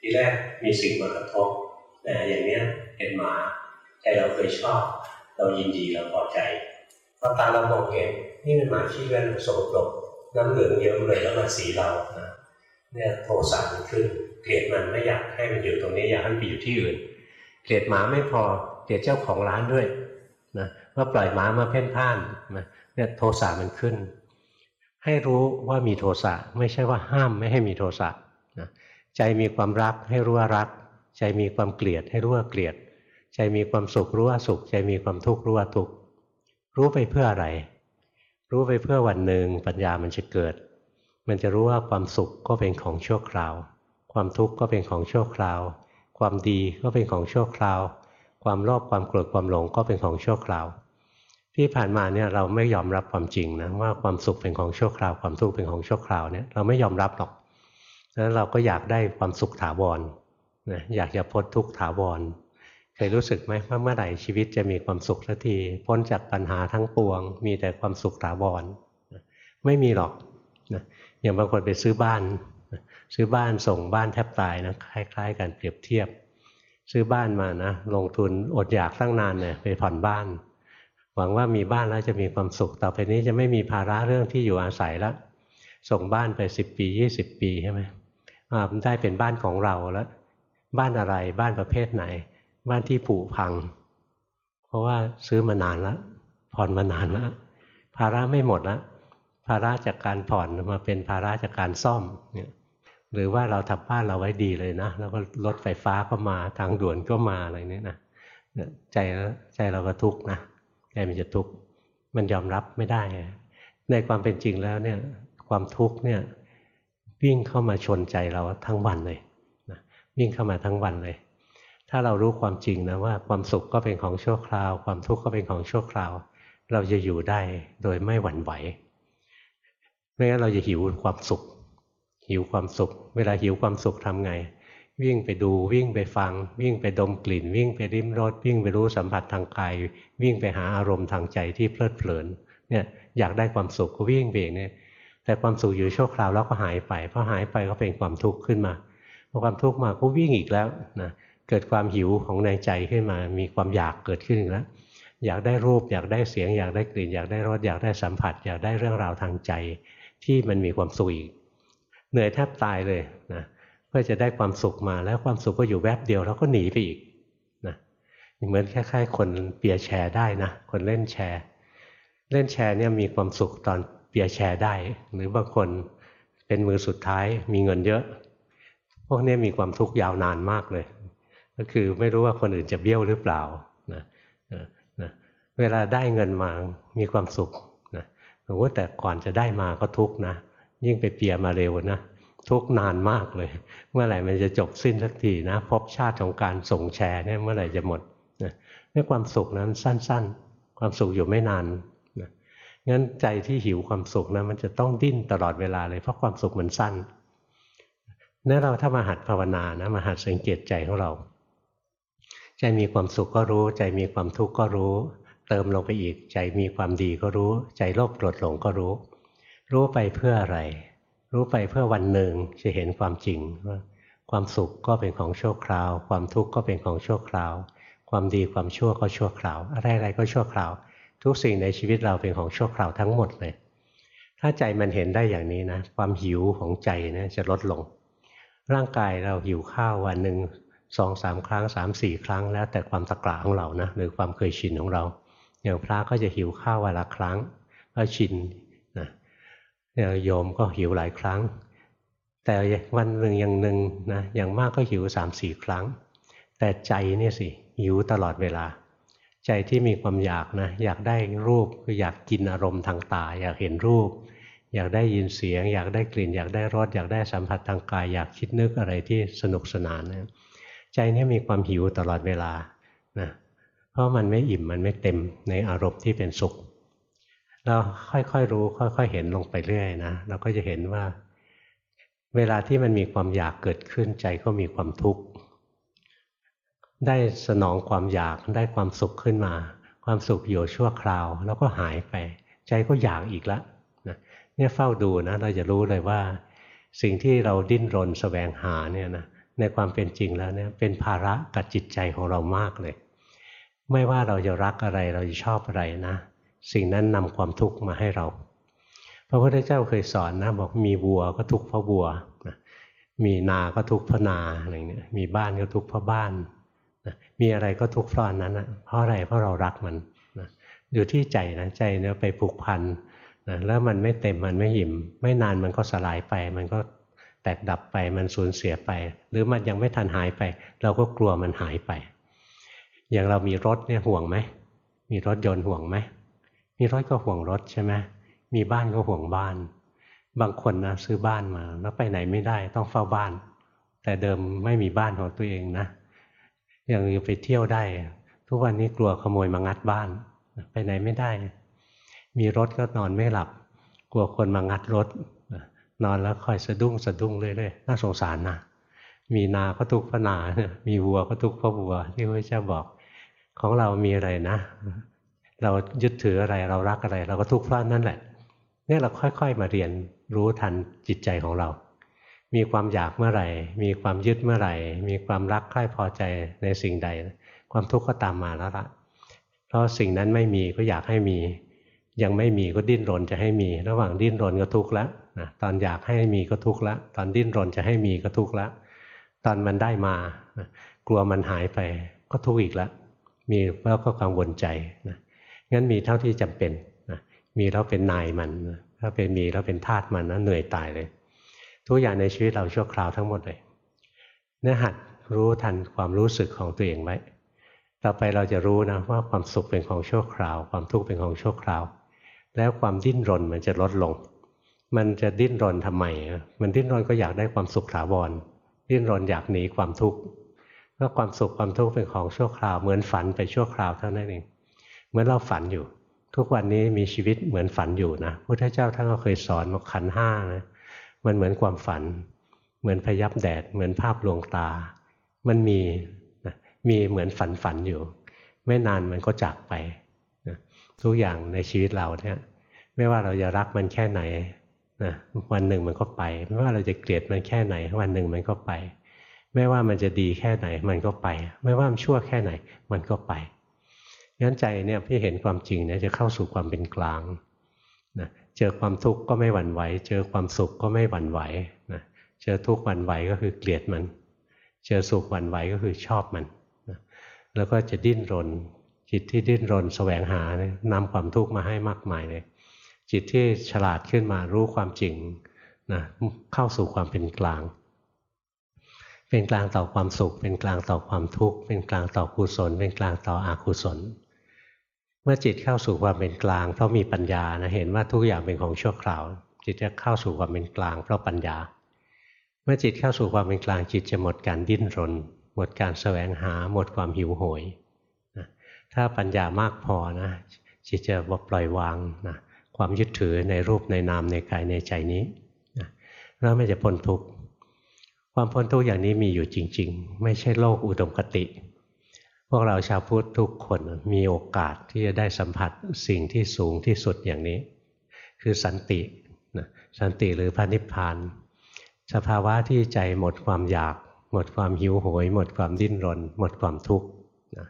ทีแรกมีสิ่งมากระทบแต่อย่างเนี้ยเห็นหมาใจเราเคยชอบ เรายินดีเราพอใจพอตาเรามองเห็นนี่เป็นหมาขี้เลื่อนสกปรกน้ำเหลืองเยอะเลยแล้วมาสีเรานะเนี่ยโทสะมันขึ้นเกลียดมันไม่อยากให้มันอยู่ตรงนี้อยากให้มันไปอยู่ที่อื่น เกลียดหมาไม่พอเกลียดเจ้าของร้านด้วยนะว่าปล่อยหมามาเพ่นพ่านเนี่ยโทสะมันขึ้น ให้รู้ว่ามีโทสะไม่ใช่ว่าห้ามไม่ให้มีโทสะนะใจมีความรักให้รู้ว่ารัก ใจมีความเกลียดให้รู้ว่าเกลียด ใจมีความสุขรู้ว่าสุข ใจมีความทุกข์รู้ว่าทุกข์รู้ไปเพื่ออะไร รู้ไปเพื่อวันหนึ่งปัญญามันจะเกิด มันจะรู้ว่าความสุขก็เป็นของชั่วคราว ความทุกข์ก็เป็นของชั่วคราว ความดีก็เป็นของชั่วคราว ความโลภความโกรธความหลงก็เป็นของชั่วคราว ที่ผ่านมาเนี่ยเราไม่ยอมรับความจริงนะว่าความสุขเป็นของชั่วคราวความทุกข์เป็นของชั่วคราวเนี่ยเราไม่ยอมรับหรอกแล้วเราก็อยากได้ความสุขถาวรนะอยากจะพ้นทุกข์ถาวรเคยรู้สึกไหมว่าเมื่อไหร่ชีวิตจะมีความสุขสักทีพ้นจากปัญหาทั้งปวง มีแต่ความสุขถาวรไม่มีหรอกนะอย่างบางคนไปซื้อบ้าน ซื้อบ้านส่งบ้านแทบตายนะคล้าย ๆ กันเปรียบเทียบ ซื้อบ้านมานะลงทุนอดอยากตั้งนานเนี่ยไปผ่อนบ้าน หวังว่ามีบ้านแล้วจะมีความสุข ต่อไปนี้จะไม่มีภาระเรื่องที่อยู่อาศัยแล้ว ส่งบ้านไปสิบปียี่สิบปีใช่ไหมได้เป็นบ้านของเราแล้ว บ้านอะไรบ้านประเภทไหน บ้านที่ผุพัง เพราะว่าซื้อมานานแล้วผ่อนมานานแล้วภาระไม่หมดแล้วภาระจากการผ่อนมาเป็นภาระจากการซ่อมเนี่ยหรือว่าเราทำบ้านเราไว้ดีเลยนะ แล้วก็รถไฟฟ้าก็มาทางด่วนก็มาอะไรเนี้ยนะใจใจเราก็ทุกข์นะ ใจมันจะทุกข์มันยอมรับไม่ได้ ในความเป็นจริงแล้วเนี่ยความทุกข์เนี่ยวิ่งเข้ามาชนใจเราทั้งวันเลยนะวิ่งเข้ามาทั้งวันเลย ถ้าเรารู้ความจริงนะว่าความสุขก็เป็นของชั่วคราว ความทุกข์ก็เป็นของชั่วคราว เราจะอยู่ได้โดยไม่หวั่นไหวไม่งั้นเราจะหิวความสุข หิวความสุข เวลาหิวความสุขทำไง วิ่งไปดูวิ่งไปฟัง วิ่งไปดมกลิ่น วิ่งไปริมรสวิ่งไปรู้สัมผัสทางกายวิ่งไปหาอารมณ์ทางใจที่เพลิดเพลินเนี่ยอยากได้ความสุขก็วิ่งไปเนี่ยแต่ความสุขอยู่ชั่วคราวแล้วก็หายไปพอหายไปก็เป็นความทุกข์ขึ้นมาพอความทุกข์มาก็วิ่งอีกแล้วนะเกิดความหิวของในใจขึ้นมา มีความอยากเกิดขึ้นอีกแล้วอยากได้รูปอยากได้เสียง อยากได้กลิ่น อยากได้รสอยากได้สัมผัส อยากได้เรื่องราวทางใจ ที่มันมีความสุขอีกเหนื่อยแทบตายเลยนะ พื่อจะได้ความสุขมาแล้วความสุขก็อยู่แวบเดียวแล้วก็หนีไปอีกนะเหมือนคล้ายๆ คนเปียแชร์ได้นะคนเล่นแชร์ เล่นแชร์เนี่ยมีความสุขตอนเปียแชร์ได้ หรือบางคนเป็นมือสุดท้ายมีเงินเยอะ พวกนี้มีความทุกข์ยาวนานมากเลย ก็คือไม่รู้ว่าคนอื่นจะเบี้ยวหรือเปล่านะนะเวลาได้เงินมามีความสุขนะแต่ก่อนจะได้มาก็ทุกข์นะยิ่งไปเปียมาเร็วนะ ทุกนานมากเลย เมื่อไหร่มันจะจบสิ้นสักทีนะพบชาติของการส่งแชร์เนี่ยเมื่อไหร่จะหมดนะนี่ความสุขนั้นสั้น ๆ ความสุขอยู่ไม่นานนะงั้นใจที่หิวความสุขนะมันจะต้องดิ้นตลอดเวลาเลยเพราะความสุขมันสั้นนี่เราถ้ามาหัดภาวนานะมาหัดสังเกตใจของเรา ใจมีความสุขก็รู้ ใจมีความทุกข์ก็รู้ เติมลงไปอีก ใจมีความดีก็รู้ ใจโลภโกรธหลงก็รู้ รู้ไปเพื่ออะไร รู้ไปเพื่อวันหนึ่งจะเห็นความจริงว่าความสุขก็เป็นของชั่วคราว ความทุกข์ก็เป็นของชั่วคราว ความดีความชั่วก็ชั่วคราว อะไรๆก็ชั่วคราว ทุกสิ่งในชีวิตเราเป็นของชั่วคราวทั้งหมดเลย ถ้าใจมันเห็นได้อย่างนี้นะ ความหิวของใจนะจะลดลง ร่างกายเราหิวข้าววันหนึ่งสองสามครั้งสามสี่ครั้ง แล้วแต่ความตะกร้าของเรานะหรือความเคยชินของเราอย่างพระก็จะหิวข้าววันละครั้งก็ชิน โยมก็หิวหลายครั้ง แต่วันหนึ่งอย่างหนึ่งนะอย่างมากก็หิวสามสี่ครั้ง แต่ใจเนี่ยสิหิวตลอดเวลา ใจที่มีความอยากนะอยากได้รูปคืออยากกินอารมณ์ทางตา อยากเห็นรูป อยากได้ยินเสียง อยากได้กลิ่น อยากได้รสอยากได้สัมผัสทางกาย อยากคิดนึกอะไรที่สนุกสนานนะใจนี่มีความหิวตลอดเวลานะเพราะมันไม่อิ่มมันไม่เต็มในอารมณ์ที่เป็นสุข เราค่อยๆรู้ค่อยๆเห็นลงไปเรื่อยนะเราก็จะเห็นว่า เวลาที่มันมีความอยากเกิดขึ้นใจก็มีความทุกข์ได้สนองความอยากได้ความสุขขึ้นมา ความสุขอยู่ชั่วคราว แล้วก็หายไป ใจก็อยากอีกล้วนะเนี่ยเฝ้าดูนะเราจะรู้เลยว่า สิ่งที่เราดิ้นรนสแสวงหาเนี่ยนะในความเป็นจริงแล้วเนี่ยเป็นภาระกับจิตใจของเรามากเลย ไม่ว่าเราจะรักอะไรเราจะชอบอะไรนะ สิ่งนั้นนำความทุกข์มาให้เรา พระพุทธเจ้าเคยสอนนะบอกมีวัวก็ทุกข์เพราะวัวนะมีนาก็ทุกข์เพราะนาอะไรเงี้ยมีบ้านก็ทุกข์เพราะบ้านนะมีอะไรก็ทุกข์เพราะนั้นนะเพราะอะไรเพราะเรารักมันนะอยู่ที่ใจนะใจเนี่ยไปผูกพันนะแล้วมันไม่เต็มมันไม่หิ่มไม่นานมันก็สลายไป มันก็แตกดับไปมันสูญเสียไป หรือมันยังไม่ทันหายไป เราก็กลัวมันหายไป อย่างเรามีรถเนี่ยห่วงไหมมีรถยนต์ห่วงไหม มีรถก็ห่วงรถใช่ไหมมีบ้านก็ห่วงบ้าน บางคนนะซื้อบ้านมา แล้วไปไหนไม่ได้ต้องเฝ้าบ้าน แต่เดิมไม่มีบ้านของตัวเองนะยังไปเที่ยวได้ ทุกวันนี้กลัวขโมยมางัดบ้าน ไปไหนไม่ได้ มีรถก็นอนไม่หลับ กลัวคนมางัดรถ นอนแล้วคอยสะดุ้งสะดุ้งเรื่อยๆน่าสงสารนะมีนาก็ทุกข์พระนา มีวัวก็ทุกข์พระวัวที่พระเจ้าบอก ของเรามีอะไรนะ เรายึดถืออะไรเรารักอะไร เราก็ทุกข์เพราะนั่นแหละเนี่ยเราค่อยๆมาเรียนรู้ทันจิตใจของเรา มีความอยากเมื่อไหร่ มีความยึดเมื่อไหร่ มีความรักใคร่พอใจในสิ่งใด ความทุกข์ก็ตามมาแล้วละเพราะสิ่งนั้นไม่มีก็อยากให้มี ยังไม่มีก็ดิ้นรนจะให้มี ระหว่างดิ้นรนก็ทุกข์ล้วนะตอนอยากให้มีก็ทุกข์ล้วตอนดิ้นรนจะให้มีก็ทุกข์ล้วตอนมันได้มา กลัวมันหายไปก็ทุกข์อีกล้วมีแล้วก็กังวลใจนะ งั้นมีเท่าที่จำเป็นนะมีแล้วเป็นนายมันถ้าเป็นมีแล้วเป็นทาสมันนะเหนื่อยตายเลย ทุกอย่างในชีวิตเราชั่วคราวทั้งหมดเลยเนื้อหัดรู้ทันความรู้สึกของตัวเองไว้ต่อไปเราจะรู้นะว่าความสุขเป็นของชั่วคราว ความทุกข์เป็นของชั่วคราว แล้วความดิ้นรนมันจะลดลง มันจะดิ้นรนทำไมมันดิ้นรนก็อยากได้ความสุขถาวรดิ้นรนอยากหนีความทุกข์ก็ความสุขความทุกข์เป็นของชั่วคราว เหมือนฝันไปชั่วคราวเท่านั้นเอง เหมือนเราฝันอยู่ ทุกวันนี้มีชีวิตเหมือนฝันอยู่นะพระเจ้าท่านก็เคยสอนว่าขันห้านะมันเหมือนความฝัน เหมือนพยับแดด เหมือนภาพลวงตา มันมีนะมีเหมือนฝันฝันอยู่ ไม่นานมันก็จากไปนะทุกอย่างในชีวิตเราเนี่ยไม่ว่าเราจะรักมันแค่ไหนนะวันหนึ่งมันก็ไป ไม่ว่าเราจะเกลียดมันแค่ไหน วันหนึ่งมันก็ไป ไม่ว่ามันจะดีแค่ไหน มันก็ไป ไม่ว่ามันชั่วแค่ไหน มันก็ไป งั้นใจเนี่ยพี่เห็นความจริงเนี่ยจะเข้าสู่ความเป็นกลางนะเจอความทุกข์ก็ไม่หวั่นไหว เจอความสุขก็ไม่หวั่นไหวนะเจอทุกข์หวั่นไหวก็คือเกลียดมัน เจอสุขหวั่นไหวก็คือชอบมันนะแล้วก็จะดิ้นรน จิตที่ดิ้นรนแสวงหานำความทุกข์มาให้มากมายเลย จิตที่ฉลาดขึ้นมารู้ความจริงนะเข้าสู่ความเป็นกลาง เป็นกลางต่อความสุข เป็นกลางต่อความทุกข์ เป็นกลางต่อกุศล เป็นกลางต่ออกุศล เมื่อจิตเข้าสู่ความเป็นกลาง เพราะมีปัญญานะเห็นว่าทุกอย่างเป็นของชั่วคราว จิตจะเข้าสู่ความเป็นกลาง เพราะปัญญา เมื่อจิตเข้าสู่ความเป็นกลางจิตจะหมดการดิ้นรน หมดการแสวงหา หมดความหิวโหยนะถ้าปัญญามากพอนะจิตจะปล่อยวางนะความยึดถือในรูปในนามในกายในใจนี้แล้วไมันจะพ้นทุกข์ความพ้นทุกข์อย่างนี้มีอยู่จริง ๆ ไม่ใช่โลกอุดมคติ พวกเราชาวพุทธทุกคนมีโอกาสที่จะได้สัมผัสสิ่งที่สูงที่สุดอย่างนี้ คือสันตินะสันติหรือพระนิพพาน สภาวะที่ใจหมดความอยาก หมดความหิวโหย หมดความดิ้นรน หมดความทุกข์นะ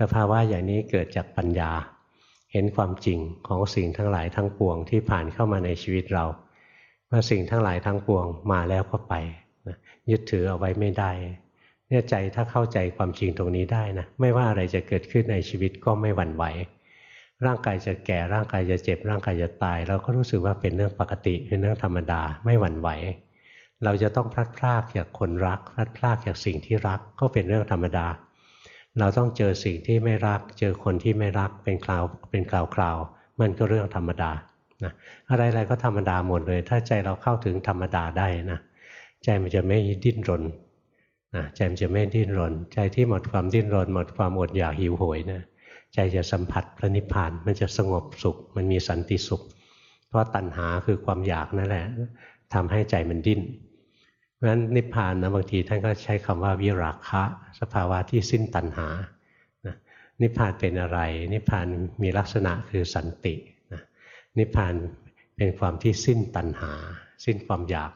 สภาวะอย่างนี้เกิดจากปัญญา เห็นความจริงของสิ่งทั้งหลายทั้งปวงที่ผ่านเข้ามาในชีวิตเราว่าสิ่งทั้งหลายทั้งปวงมาแล้วก็ไปนะยึดถือเอาไว้ไม่ได้ เนี่ยใจถ้าเข้าใจความจริงตรงนี้ได้นะไม่ว่าอะไรจะเกิดขึ้นในชีวิตก็ไม่หวั่นไหว ร่างกายจะแก่ร่างกายจะเจ็บ ร่างกายจะตาย เราก็รู้สึกว่าเป็นเรื่องปกติเป็นเรื่องธรรมดาไม่หวั่นไหว เราจะต้องพลัดพรากจากคนรักพลัดพรากจากสิ่งที่รักก็เป็นเรื่องธรรมดา เราต้องเจอสิ่งที่ไม่รัก เจอคนที่ไม่รักเป็นคราวเป็นคราวคราวมันก็เรื่องธรรมดานะอะไรๆก็ธรรมดาหมดเลย ถ้าใจเราเข้าถึงธรรมดาได้นะใจมันจะไม่ดิ้นรน นะใจมันจะไม่ดิ้นรน ใจที่หมดความดิ้นรน หมดความอดอยากหิวโหยนะใจจะสัมผัสพระนิพพาน มันจะสงบสุข มันมีสันติสุข เพราะตัณหาคือความอยากนั่นแหละทำให้ใจมันดิ้นเพราะฉะนั้นนิพพานนะบางทีท่านก็ใช้คำว่าวิราคะ สภาวะที่สิ้นตัณหานิพพานเป็นอะไร นิพพานมีลักษณะคือสันตินิพพานเป็นความที่สิ้นตัณหา สิ้นความอยาก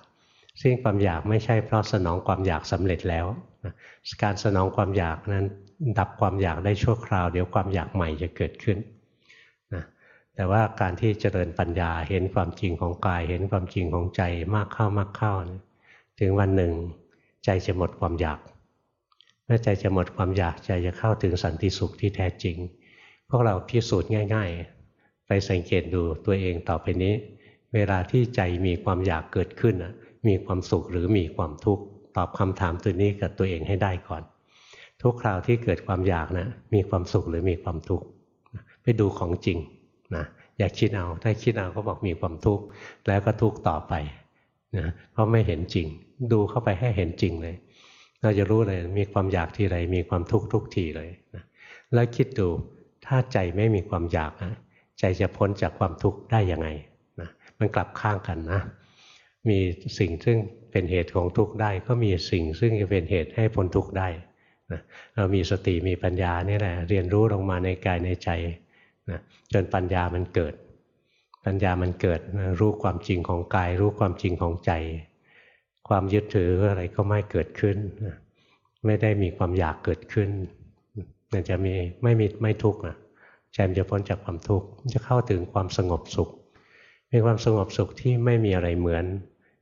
สิ้นความอยากไม่ใช่เพราะสนองความอยากสำเร็จแล้วการสนองความอยากนั้นดับความอยากได้ชั่วคราว เดี๋ยวความอยากใหม่จะเกิดขึ้นนะแต่ว่าการที่เจริญปัญญาเห็นความจริงของกาย เห็นความจริงของใจมากเข้ามากเข้านะถึงวันหนึ่งใจจะหมดความอยากเมื่อใจจะหมดความอยากใจจะเข้าถึงสันติสุขที่แท้จริง พวกเราพิสูจน์ง่าย ๆ ไปสังเกตดูตัวเองต่อไปนี้ เวลาที่ใจมีความอยากเกิดขึ้น มีความสุขหรือมีความทุกข์ตอบคำถามตัวนี้กับตัวเองให้ได้ก่อน ทุกคราวที่เกิดความอยากนะมีความสุขหรือมีความทุกข์ไปดูของจริงนะอยากคิดเอาถ้าคิดเอาก็บอกมีความทุกข์แล้วก็ทุกข์ต่อไปนะเพราะไม่เห็นจริง ดูเข้าไปให้เห็นจริงเลย เราจะรู้เลยมีความอยากทีไรมีความทุกข์ทุกทีเลยนะแล้วคิดดูถ้าใจไม่มีความอยากนะใจจะพ้นจากความทุกข์ได้ยังไงนะมันกลับข้างกันนะ มีสิ่งซึ่งเป็นเหตุของทุกข์ได้ ก็มีสิ่งซึ่งจะเป็นเหตุให้พ้นทุกข์ได้นะเรามีสติมีปัญญานี่แหละเรียนรู้ลงมาในกายในใจนะจนปัญญามันเกิด ปัญญามันเกิดรู้ความจริงของกาย รู้ความจริงของใจ ความยึดถืออะไรก็ไม่เกิดขึ้นไม่ได้มีความอยากเกิดขึ้นมันจะมีไม่มีไม่ทุกข์นะใจมันจะพ้นจากความทุกข์จะเข้าถึงความสงบสุขเป็นความสงบสุขที่ไม่มีอะไรเหมือน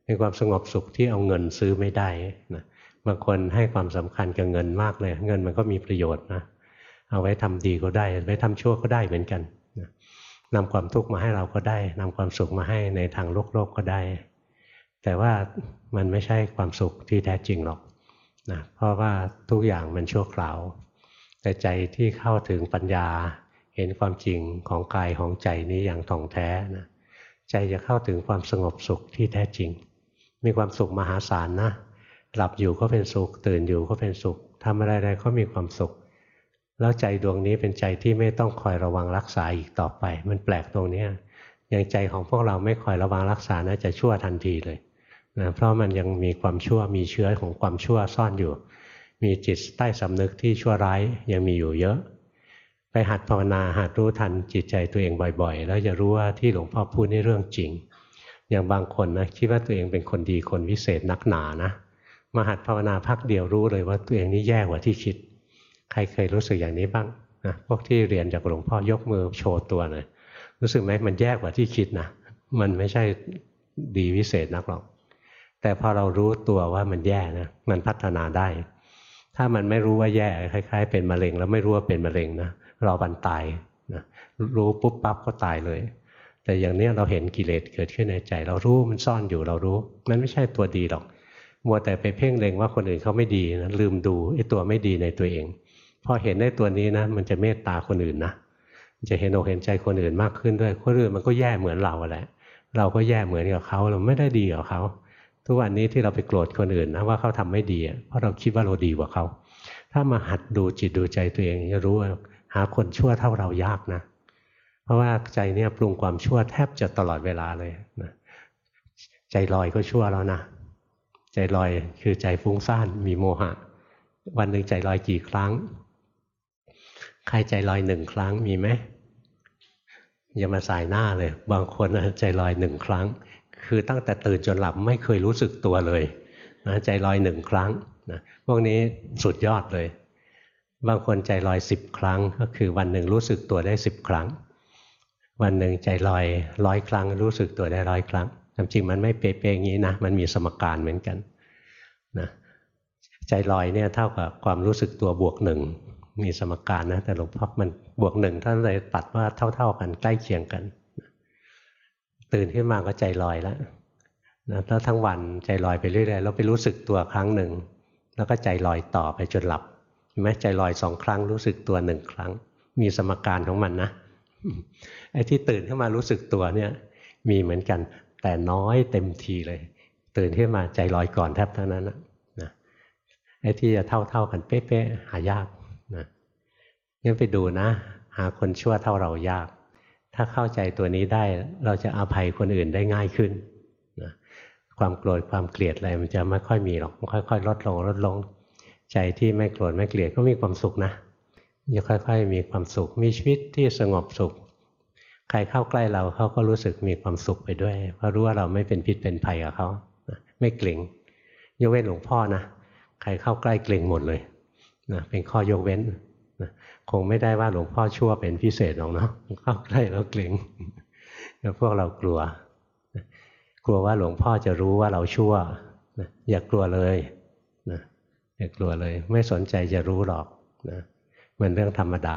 เป็นความสงบสุขที่เอาเงินซื้อไม่ได้นะบางคนให้ความสำคัญกับเงินมากเลย เงินมันก็มีประโยชน์นะเอาไว้ทำดีก็ได้ไว้ทำชั่วก็ได้เหมือนกันนะนำความทุกข์มาให้เราก็ได้นำความสุขมาให้ในทางโลกโลกก็ได้ แต่ว่ามันไม่ใช่ความสุขที่แท้จริงหรอกนะเพราะว่าทุกอย่างมันชั่วคราว แต่ใจที่เข้าถึงปัญญาเห็นความจริงของกายของใจนี้อย่างท่องแท้นะใจจะเข้าถึงความสงบสุขที่แท้จริง มีความสุขมหาศาลนะ หลับอยู่ก็เป็นสุข ตื่นอยู่ก็เป็นสุขทำอะไรๆก็มีความสุข แล้วใจดวงนี้เป็นใจที่ไม่ต้องคอยระวังรักษาอีกต่อไป มันแปลกตรงนี้อย่างใจของพวกเราไม่คอยระวังรักษานะจะชั่วทันทีเลยนะเพราะมันยังมีความชั่วมีเชื้อของความชั่วซ่อนอยู่ มีจิตใต้สำนึกที่ชั่วร้ายยังมีอยู่เยอะ ไปหัดภาวนาหัดรู้ทันจิตใจตัวเองบ่อยๆ แล้วจะรู้ว่าที่หลวงพ่อพูดนี่เรื่องจริง อย่างบางคนนะคิดว่าตัวเองเป็นคนดีคนวิเศษนักหนานะมาหัดภาวนาพักเดียวรู้เลยว่าตัวเองนี่แย่กว่าที่คิด ใครเคยรู้สึกอย่างนี้บ้างนะพวกที่เรียนจากหลวงพ่อยกมือโชว์ตัวเลยรู้สึกไหมมันแย่กว่าที่คิดนะมันไม่ใช่ดีวิเศษนักหรอก แต่พอเรารู้ตัวว่ามันแย่นะมันพัฒนาได้ ถ้ามันไม่รู้ว่าแย่คล้าย ๆ เป็นมะเร็ง แล้วไม่รู้ว่าเป็นมะเร็งนะรอบันตายนะรู้ปุ๊บปั๊บก็ตายเลย แต่อย่างนี้เราเห็นกิเลสเกิดขึ้นในใจ เรารู้มันซ่อนอยู่เรารู้ มันไม่ใช่ตัวดีหรอก มัวแต่ไปเพ่งเล็งว่าคนอื่นเขาไม่ดีนะลืมดูไอ้ตัวไม่ดีในตัวเอง พอเห็นได้ตัวนี้นะ มันจะเมตตาคนอื่นนะจะเห็นอกเห็นใจคนอื่นมากขึ้นด้วย คนอื่นมันก็แย่เหมือนเราแหละ เราก็แย่เหมือนกับเขาเราไม่ได้ดีกับเขา ทุกวันนี้ที่เราไปโกรธคนอื่นนะว่าเขาทำไม่ดี เพราะเราคิดว่าเราดีกว่าเขา ถ้ามาหัดดูจิตดูใจตัวเองจะรู้ว่าหาคนชั่วเท่าเรายากนะ เพราะว่าใจเนี่ยปรุงความชั่วแทบจะตลอดเวลาเลยนะใจลอยก็ชั่วแล้วนะ ใจลอยคือใจฟุ้งซ่านมีโมหะ วันหนึ่งใจลอยกี่ครั้ง ใครใจลอยหนึ่งครั้งมีไหมอย่ามาสายหน้าเลย บางคนใจลอยหนึ่งครั้ง คือตั้งแต่ตื่นจนหลับไม่เคยรู้สึกตัวเลยนะใจลอยหนึ่งครั้งนะพวกนี้สุดยอดเลย บางคนใจลอยสิบครั้ง ก็คือวันหนึ่งรู้สึกตัวได้สิบครั้ง วันหนึ่งใจลอยร้อยครั้งรู้สึกตัวได้ร้อยครั้งจริงมันไม่เป๊ะๆอย่างนี้นะมันมีสมการเหมือนกันนะใจลอยเนี่ยเท่ากับความรู้สึกตัวบวกหนึ่งมีสมการนะแต่หลวงพ่อมันบวกหนึ่งท่านเลยตัดว่าเท่า ๆกันใกล้เคียงกัน ตื่นขึ้นมาก็ใจลอยแล้วนะแล้วทั้งวันใจลอยไปเรื่อยๆแล้วไปรู้สึกตัวครั้งหนึ่ง แล้วก็ใจลอยต่อไปจนหลับเห็นไหมใจลอยสองครั้งรู้สึกตัวหนึ่งครั้ง มีสมการของมันนะ ไอ้ที่ตื่นขึ้นมารู้สึกตัวเนี่ย มีเหมือนกัน แต่น้อยเต็มทีเลย ตื่นขึ้นมาใจลอยก่อนแทบเท่านั้นนะไอ้ที่จะเท่าเท่ากันเป๊ะๆหายากนะงั้นไปดูนะ หาคนชั่วเท่าเรายาก ถ้าเข้าใจตัวนี้ได้เราจะอาภัยคนอื่นได้ง่ายขึ้นนะความโกรธความเกลียดอะไรมันจะไม่ค่อยมีหรอกมันค่อย ๆ ลดลงลดลง ใจที่ไม่โกรธไม่เกลียดก็มีความสุขนะ จะค่อยๆมีความสุข มีชีวิตที่สงบสุข ใครเข้าใกล้เราเขาก็รู้สึกมีความสุขไปด้วย เพราะรู้ว่าเราไม่เป็นพิษเป็นภัยกับเขาไม่เกรงยกเว้นหลวงพ่อนะใครเข้าใกล้เกรงหมดเลยนะเป็นข้อยกเว้นนะคงไม่ได้ว่าหลวงพ่อชั่วเป็นพิเศษหรอกเนาะเข้าใกล้แล้วเกรงแล้วพวกเรากลัว กลัวว่าหลวงพ่อจะรู้ว่าเราชั่วนะอย่ากลัวเลยนะอย่ากลัวเลย ไม่สนใจจะรู้หรอกนะ มันเรื่องธรรมดา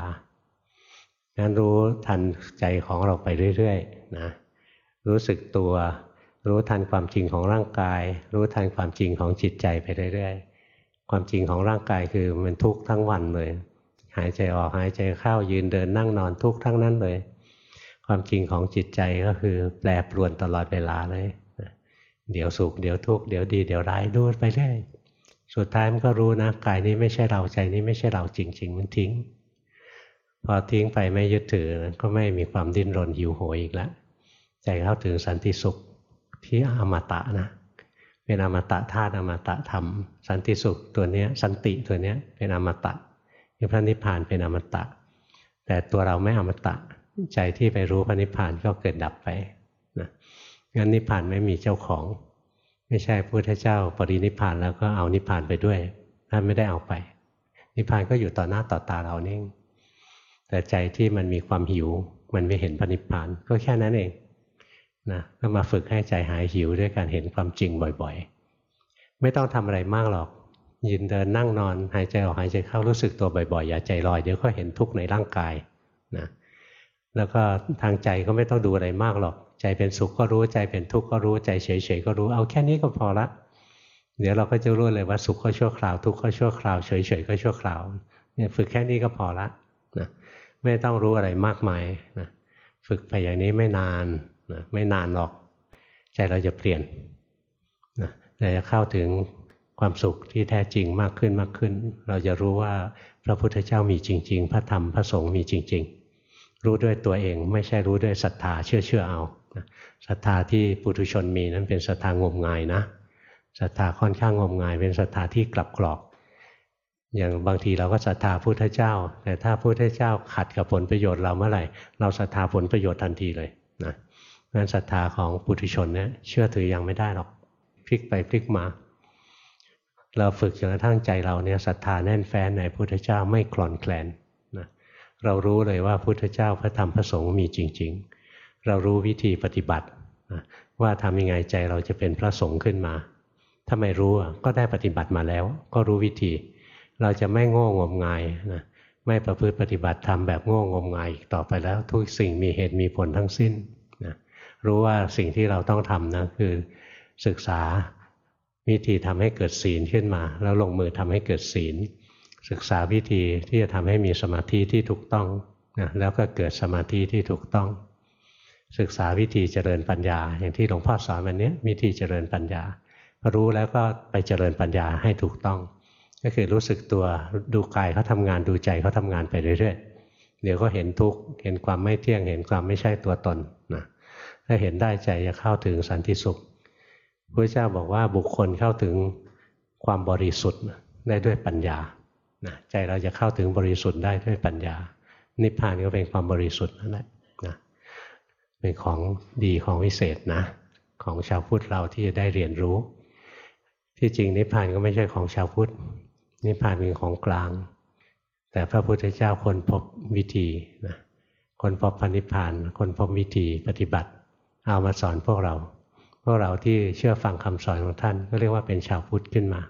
งั้นรู้ทันใจของเราไปเรื่อยๆนะรู้สึกตัว รู้ทันความจริงของร่างกาย รู้ทันความจริงของจิตใจไปเรื่อยๆ ความจริงของร่างกายคือมันทุกข์ทั้งวันเลย หายใจออกหายใจเข้ายืนเดินนั่งนอนทุกข์ทั้งนั้นเลย ความจริงของจิตใจก็คือแปรปรวนตลอดเวลาเลย เดี๋ยวสุขเดี๋ยวทุกข์เดี๋ยวดีเดี๋ยวร้ายดูไปเรื่อย สุดท้ายมันก็รู้นะกายนี้ไม่ใช่เราใจนี้ไม่ใช่เราจริง ๆ มันทิ้ง พอทิ้งไปไม่ยึดถือก็ไม่มีความดิ้นรนหิวโหยอีกแล้วใจเข้าถึงสันติสุขที่อมตะนะเป็นอมตะธาตุอมตะธรรม สันติสุขตัวนี้สันติตัวนี้เป็นอมตะพระนิพพานเป็นอมตะ แต่ตัวเราไม่อมตะใจที่ไปรู้พระนิพพานก็เกิดดับไปนะงั้นนิพพานไม่มีเจ้าของ ไม่ใช่พุทธเจ้า ปรินิพานแล้วก็เอานิพานไปด้วยท่านไม่ได้เอาไป นิพานก็อยู่ต่อหน้าต่อตาเราเองแต่ใจที่มันมีความหิว มันไม่เห็นพระนิพพานก็แค่นั้นเองนะก็มาฝึกให้ใจหายหิวด้วยการเห็นความจริงบ่อยๆ ไม่ต้องทำอะไรมากหรอกยืนเดินนั่งนอนหายใจออกหายใจเข้ารู้สึกตัวบ่อยๆอย่าใจลอยเดี๋ยวก็เห็นทุกข์ในร่างกายนะแล้วก็ทางใจก็ไม่ต้องดูอะไรมากหรอก ใจเป็นสุขก็รู้ใจเป็นทุกข์ก็รู้ใจเฉยๆก็รู้เอาแค่นี้ก็พอละ เดี๋ยวเราก็จะรู้เลยว่าสุขก็ชั่วคราวทุกข์ก็ชั่วคราวเฉยๆก็ชั่วคราวเนี่ยฝึกแค่นี้ก็พอละนะไม่ต้องรู้อะไรมากมายนะฝึกไปอย่างนี้ไม่นานนะไม่นานหรอก ใจเราจะเปลี่ยนนะเราจะเข้าถึงความสุขที่แท้จริงมากขึ้นมากขึ้น เราจะรู้ว่าพระพุทธเจ้ามีจริง ๆ พระธรรมพระสงฆ์มีจริง ๆ รู้ด้วยตัวเองไม่ใช่รู้ด้วยศรัทธาเชื่อเชื่อเอา ศรัทธาที่ปุถุชนมีนั้นเป็นศรัทธางมงายนะศรัทธาค่อนข้างงมงาย เป็นศรัทธาที่กลับกรอก อย่างบางทีเราก็ศรัทธาพุทธเจ้า แต่ถ้าพุทธเจ้าขัดกับผลประโยชน์เราเมื่อไหร่ เราศรัทธาผลประโยชน์ทันทีเลยนะงั้นศรัทธาของปุถุชนเนี่ยเชื่อถือยังไม่ได้หรอกพลิกไปพลิกมา เราฝึกจนกระทั่งใจเราเนี่ยศรัทธาแน่นแฟ้นในพุทธเจ้าไม่คลอนแคลนนะเรารู้เลยว่าพุทธเจ้าพระธรรมพระสงฆ์มีจริง ๆ เรารู้วิธีปฏิบัติว่าทำยังไงใจเราจะเป็นพระสงฆ์ขึ้นมาถ้าไม่รู้ก็ได้ปฏิบัติมาแล้ว ก็รู้วิธี เราจะไม่โง่งมงายนะไม่ประพฤติปฏิบัติธรรมแบบโง่งมงายอีกต่อไปแล้ว ทุกสิ่งมีเหตุมีผลทั้งสิ้นนะรู้ว่าสิ่งที่เราต้องทำนะคือศึกษาวิธีทำให้เกิดศีลขึ้นมา แล้วลงมือทำให้เกิดศีล ศึกษาวิธีที่จะทำให้มีสมาธิที่ถูกต้องนะแล้วก็เกิดสมาธิที่ถูกต้อง ศึกษาวิธีเจริญปัญญา อย่างที่หลวงพ่อสอนวันนี้วิธีเจริญปัญญาพอรู้แล้วก็ไปเจริญปัญญาให้ถูกต้อง ก็คือรู้สึกตัวดูกายเขาทำงานดูใจเขาทำงานไปเรื่อยๆเดี๋ยวก็เห็นทุกข์เห็นความไม่เที่ยงเห็นความไม่ใช่ตัวตนนะถ้าเห็นได้ใจจะเข้าถึงสันติสุขพระเจ้าบอกว่าบุคคลเข้าถึงความบริสุทธิ์ได้ด้วยปัญญานะใจเราจะเข้าถึงบริสุทธิ์ได้ด้วยปัญญา นิพพานก็เป็นความบริสุทธิ์นั่นแหละ เป็นของดีของวิเศษนะ ของชาวพุทธเราที่จะได้เรียนรู้ ที่จริงนิพพานก็ไม่ใช่ของชาวพุทธนิพพานเป็นของกลาง แต่พระพุทธเจ้าคนพบวิธีนะคนพบพันิพพาน คนพบวิธีปฏิบัติ เอามาสอนพวกเรา พวกเราที่เชื่อฟังคำสอนของท่านก็เรียกว่าเป็นชาวพุทธขึ้นมา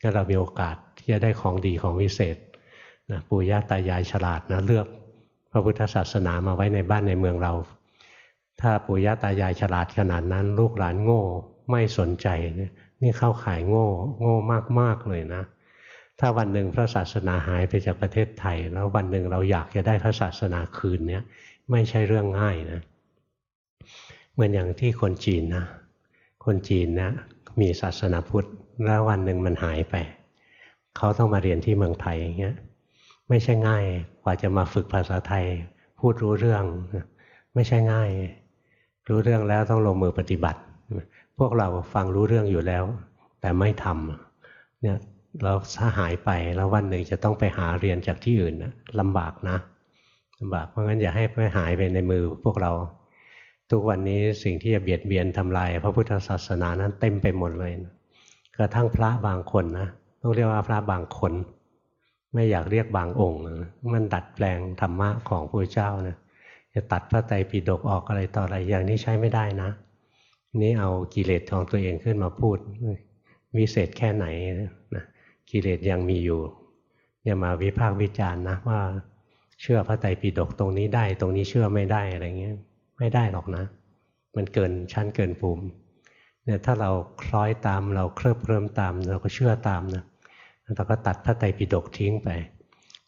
ก็เรามีโอกาสที่จะได้ของดีของวิเศษนะปู่ย่าตายายฉลาดนะเลือกพระพุทธศาสนามาไว้ในบ้านในเมืองเรา ถ้าปู่ย่าตายายฉลาดขนาดนั้น ลูกหลานโง่ไม่สนใจนี่เข้าขายโง่ โง่มากๆเลยนะ ถ้าวันหนึ่งพระศาสนาหายไปจากประเทศไทย แล้ววันหนึ่งเราอยากจะได้พระศาสนาคืนเนี้ยไม่ใช่เรื่องง่ายนะเหมือนอย่างที่คนจีนนะคนจีนนะมีศาสนาพุทธแล้ววันหนึ่งมันหายไป เขาต้องมาเรียนที่เมืองไทยอย่างเงี้ยไม่ใช่ง่ายกว่าจะมาฝึกภาษาไทย พูดรู้เรื่อง ไม่ใช่ง่าย รู้เรื่องแล้วต้องลงมือปฏิบัติ พวกเราฟังรู้เรื่องอยู่แล้ว แต่ไม่ทำเนี่ยเราถ้าหายไปแล้ววันหนึ่งจะต้องไปหาเรียนจากที่อื่นนะลำบากนะลำบากเพราะงั้นอย่าให้ไปหายไปในมือพวกเรา ทุกวันนี้สิ่งที่จะเบียดเบียนทำลายพระพุทธศาสนานั้นเต็มไปหมดเลยนะกระทั่งพระบางคนนะต้องเรียกว่าพระบางคน ไม่อยากเรียกบางองค์นะมันดัดแปลงธรรมะของพระเจ้านะ จะตัดพระไตรปิฎกออกอะไรต่ออะไรอย่างนี้ใช้ไม่ได้นะ นี่เอากิเลสของตัวเองขึ้นมาพูดวิเศษแค่ไหนนะกิเลสยังมีอยู่อย่ามาวิพากษ์วิจารณ์นะว่าเชื่อพระไตรปิฎกตรงนี้ได้ ตรงนี้เชื่อไม่ได้อะไรเงี้ยไม่ได้หรอกนะ มันเกินชั้นเกินภูมิเนี่ยถ้าเราคล้อยตามเราเคลิบเคลิ้มตามเราก็เชื่อตามนะเราก็ตัดพระไตรปิฎกทิ้งไป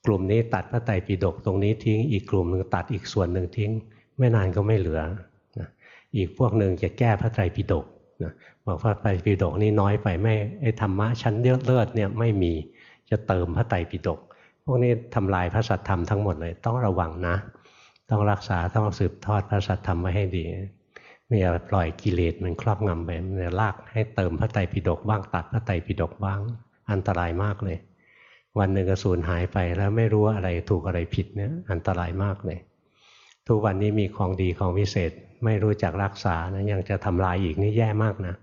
กลุ่มนี้ตัดพระไตรปิฎกตรงนี้ทิ้ง อีกกลุ่มหนึ่งตัดอีกส่วนหนึ่งทิ้ง ไม่นานก็ไม่เหลือนะอีกพวกหนึ่งจะแก้พระไตรปิฎกนะบอกพระไตรปิฎกนี่น้อยไปไม่ไอธรรมะชั้นเลือดเลือดเนี่ยไม่มีจะเติมพระไตรปิฎกพวกนี้ทำลายพระสัทธรรมทั้งหมดเลยต้องระวังนะ ต้องรักษาต้องสืบทอดพระสัทธรรมไว้ให้ดีไม่อย่าปล่อยกิเลสมันครอบงำไปมันจะลากให้เติมพระไตรปิฎกบ้างตัดพระไตรปิฎกบ้างอันตรายมากเลย วันหนึ่งกระสูญหายไปแล้วไม่รู้อะไรถูกอะไรผิดเนี่ยอันตรายมากเลย ทุกวันนี้มีของดีของวิเศษ ไม่รู้จักรักษานะยังจะทำลายอีกนี่แย่มากนะ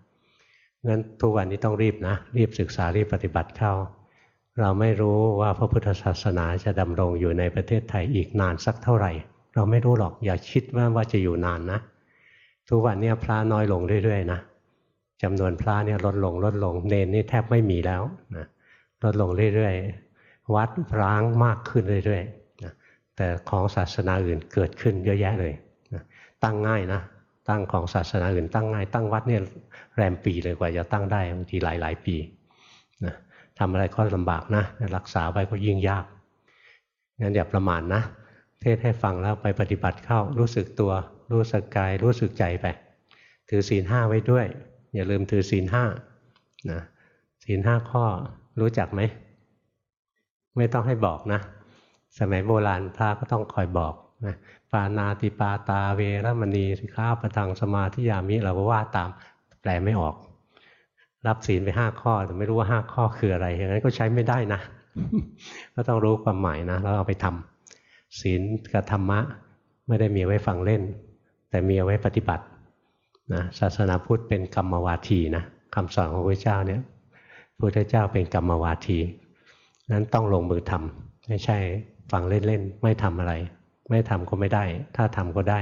งั้นทุกวันนี้ต้องรีบนะ รีบศึกษารีบปฏิบัติเข้า เราไม่รู้ว่าพระพุทธศาสนาจะดำรงอยู่ในประเทศไทยอีกนานสักเท่าไหร่ เราไม่รู้หรอกอย่าคิดว่าว่าจะอยู่นานนะ ทุกวันนี้พระน้อยลงเรื่อยๆนะจำนวนพระเนี่ยลดลงลดลงเนนนี่แทบไม่มีแล้วนะ ลดลงเรื่อยๆ วัดร้างมากขึ้นเรื่อยๆแต่ของศาสนาอื่นเกิดขึ้นเยอะแยะเลยตั้งง่ายนะตั้งของศาสนาอื่นตั้งง่าย ตั้งวัดเนี่ยแรมปีเลยกว่าจะตั้งได้บางทีหลายๆปีนะทำอะไรก็ลำบากนะ รักษาไปก็ยิ่งยากงั้นอย่าประมาทนะ เทศให้ฟังแล้วไปปฏิบัติเข้ารู้สึกตัว รู้สึกกาย รู้สึกใจไป ถือศีลห้าไว้ด้วย อย่าลืมถือศีลห้านะศีลห้าข้อ รู้จักไหม ไม่ต้องให้บอกนะ สมัยโบราณพระก็ต้องคอยบอกนะปานาติปาตาเวรมณีสิก้าประทังสมาธิยามิเราก็ว่าตามแปลไม่ออก รับศีลไปห้าข้อ แต่ไม่รู้ว่าห้าข้อคืออะไรอย่างนั้นก็ใช้ไม่ได้นะก็ต้องรู้ความหมายนะแล้วเอาไปทำศีลกับธรรมะไม่ได้มีไว้ฟังเล่น แต่มีไว้ปฏิบัตินะศาสนาพุทธเป็นกรรมวาทีนะคำสอนของพระเจ้าเนี่ย พระเจ้าเป็นกรรมวาทีนั้นต้องลงมือทำไม่ใช่ฟังเล่นๆไม่ทำอะไร ไม่ทำก็ไม่ได้ ถ้าทำก็ได้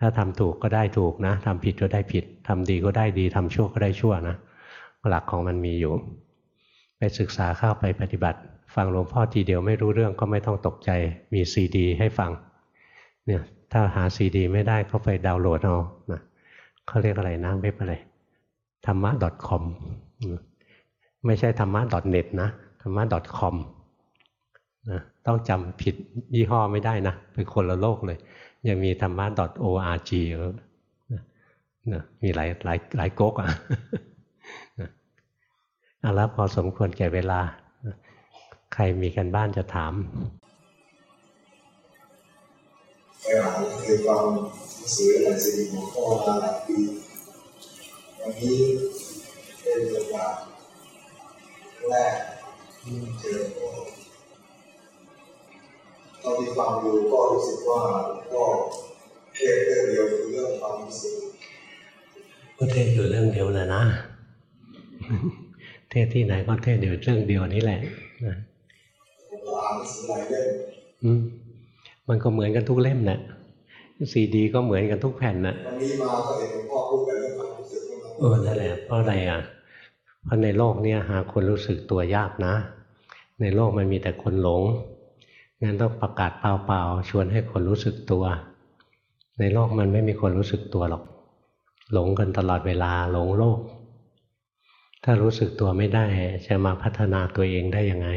ถ้าทำถูกก็ได้ถูกนะทำผิดก็ได้ผิดทำดีก็ได้ดีทำชั่วก็ได้ชั่วนะหลักของมันมีอยู่ ไปศึกษาเข้าไปปฏิบัติ ฟังหลวงพ่อทีเดียวไม่รู้เรื่องก็ไม่ต้องตกใจมีซีดี ให้ฟังเนี่ยถ้าหาซีดี ไม่ได้ก็ไปดาวน์โหลดเอานะเขาเรียกอะไรนะเว็บอะไรธรรมะ .com ไม่ใช่ธรรมะ .net นะธรรมะ .com นะต้องจำผิดยี่ห้อไม่ได้นะเป็นคนละโลกเลย ยังมีธรรมะ .org นะมีหลายหลายหลายก๊กอะเอาละพอสมควรแก่เวลา ใครมีกันบ้านจะถามไปหาเคยฟังหนังสือหนังสือของพ่อมาหลายปีวันนี้เป็นโอกาส แรกเจอพ่อตอนที่ฟังดูก็รู้สึกว่าก็เทศเรื่องเดียวคือเรื่องความรู้สึกก็เทศอยู่เรื่องเดียวแหละนะ เทศที่ไหนก็เทศอยู่เรื่องเดียวนี้แหละนะอ่านหนังสือหลายเล่มมันก็เหมือนกันทุกเล่มนะซีดี ก็เหมือนกันทุกแผ่นนะวันนี้มาก็เห็นหลวงพ่อพูดกันเรื่องความรู้สึกเออนั่นแหละเพราะอะไรอะ เพราะในโลกนี้หาคนรู้สึกตัวยากนะ ในโลกมันมีแต่คนหลงงั้นต้องประกาศเปล่าๆชวนให้คนรู้สึกตัว ในโลกมันไม่มีคนรู้สึกตัวหรอก หลงกันตลอดเวลาหลงโลก ถ้ารู้สึกตัวไม่ได้จะมาพัฒนาตัวเองได้ยังไง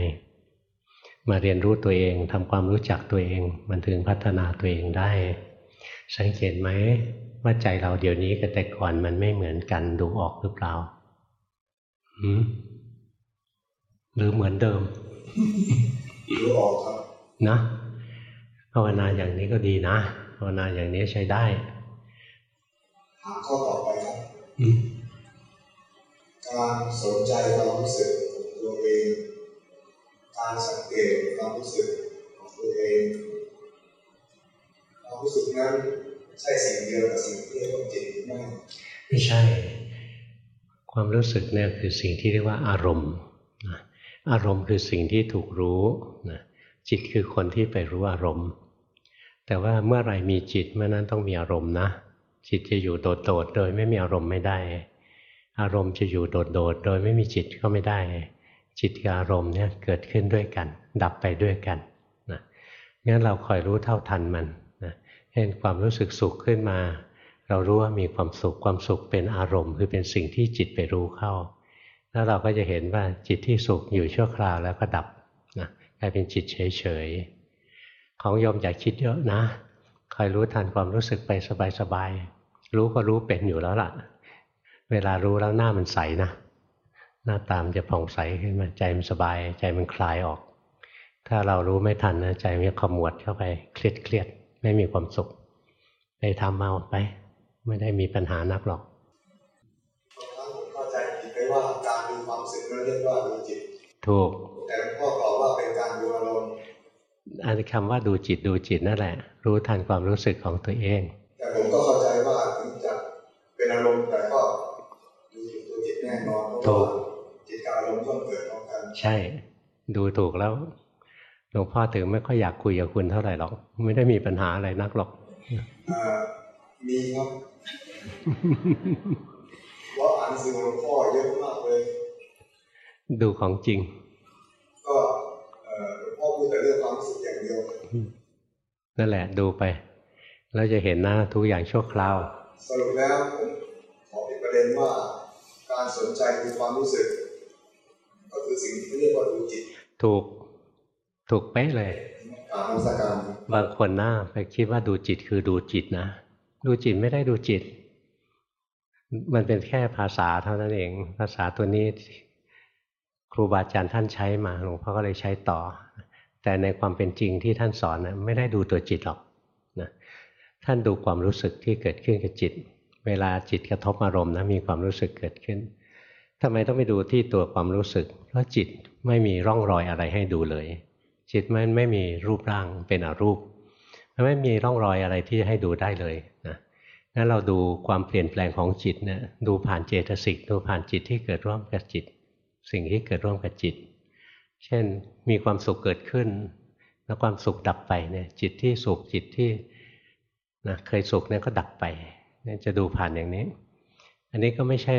มาเรียนรู้ตัวเองทำความรู้จักตัวเอง มันถึงพัฒนาตัวเองได้ สังเกตไหมว่าใจเราเดี๋ยวนี้กับแต่ก่อนมันไม่เหมือนกันดูออกหรือเปล่า หืมหรือเหมือนเดิมดูออกครับนะภาวนาอย่างนี้ก็ดีนะภาวนาอย่างนี้ใช้ได้ถามข้อต่อไปครับการสนใจความรู้สึกของตัวเองการสังเกตความรู้สึกของตัวเองความรู้สึกนั้นใช่สิ่งเดียวกับสิ่งที่เรียกว่าจิตหรือไม่ไม่ใช่ ความรู้สึกเนี่ยคือสิ่งที่เรียกว่าอารมณ์ อารมณ์คือสิ่งที่ถูกรู้นะจิตคือคนที่ไปรู้อารมณ์ แต่ว่าเมื่อไรมีจิตเมื่อนั้นต้องมีอารมณ์นะ จิตจะอยู่โดดๆโดยไม่มีอารมณ์ไม่ได้ อารมณ์จะอยู่โดดๆโดยไม่มีจิตก็ไม่ได้ จิตกับอารมณ์เนี่ยเกิดขึ้นด้วยกัน ดับไปด้วยกันนะงั้นเราคอยรู้เท่าทันมันนะเห็นความรู้สึกสุขขึ้นมา เรารู้ว่ามีความสุขความสุขเป็นอารมณ์ คือเป็นสิ่งที่จิตไปรู้เข้า แล้วเราก็จะเห็นว่าจิตที่สุขอยู่ชั่วคราวแล้วก็ดับนะกลายเป็นจิตเฉยๆของโยมอย่าคิดเยอะนะคอยรู้ทันความรู้สึกไปสบายๆรู้ก็รู้เป็นอยู่แล้วล่ะ เวลารู้แล้วหน้ามันใสนะหน้าตามจะผ่องใสขึ้นมาใจมันสบายใจมันคลายออก ถ้าเรารู้ไม่ทันนะใจมันจะขมวดเข้าไปเครียดเครียดไม่มีความสุข ไปทำเอาไป ไม่ได้มีปัญหานักหรอกเข้าใจผิดไปว่าการดูความสุขนั่นเรียกว่าดูจิต ถูก แต่พ่อตอบว่าเป็นการดูอารมณ์อันคำว่าดูจิตดูจิตนั่นแหละ รู้ทันความรู้สึกของตัวเอง แต่ผมก็เข้าใจว่าถึงจะเป็นอารมณ์แต่ก็ดูตัวจิตแน่นอนเพราะว่าจิตกับอารมณ์ต้องเกิดพร้อมกัน ใช่ ดูถูกแล้วหลวงพ่อถึงไม่ค่อยอยากคุยกับคุณเท่าไหร่หรอก ไม่ได้มีปัญหาอะไรนักหรอกมีครับ ว่าอ่านสื่อหลวงพ่อเยอะมากเลย ดูของจริง ก็หลวงพ่อพูดแต่เรื่องความรู้สึกอย่างเดียว นั่นแหละดูไป แล้วจะเห็นหน้าทุกอย่างชั่วคราว สรุปแล้วผมขอเป็นประเด็นว่า การสนใจคือความรู้สึก ก็คือสิ่งที่เรียกว่าดูจิต ถูกถูกเป๊ะเลยบางคนหน้าไปคิดว่าดูจิตคือดูจิตนะ ดูจิตไม่ได้ดูจิต มันเป็นแค่ภาษาเท่านั้นเอง ภาษาตัวนี้ครูบาอาจารย์ท่านใช้มาหลวงพ่อก็เลยใช้ต่อ แต่ในความเป็นจริงที่ท่านสอนนะไม่ได้ดูตัวจิตหรอกนะท่านดูความรู้สึกที่เกิดขึ้นกับจิต เวลาจิตกระทบอารมณ์นะมีความรู้สึกเกิดขึ้นทำไมต้องไปดูที่ตัวความรู้สึก เพราะจิตไม่มีร่องรอยอะไรให้ดูเลย จิตมันไม่มีรูปร่างเป็นอรูปมันไม่มีร่องรอยอะไรที่จะให้ดูได้เลยนะ งั้นเราดูความเปลี่ยนแปลงของจิตเนี่ยดูผ่านเจตสิกดูผ่านจิตที่เกิดร่วมกับจิต สิ่งที่เกิดร่วมกับจิต เช่นมีความสุขเกิดขึ้น แล้วความสุขดับไปเนี่ยจิตที่สุขจิตที่นะเคยสุขเนี่ยก็ดับไปเนี่ยจะดูผ่านอย่างนี้ อันนี้ก็ไม่ใช่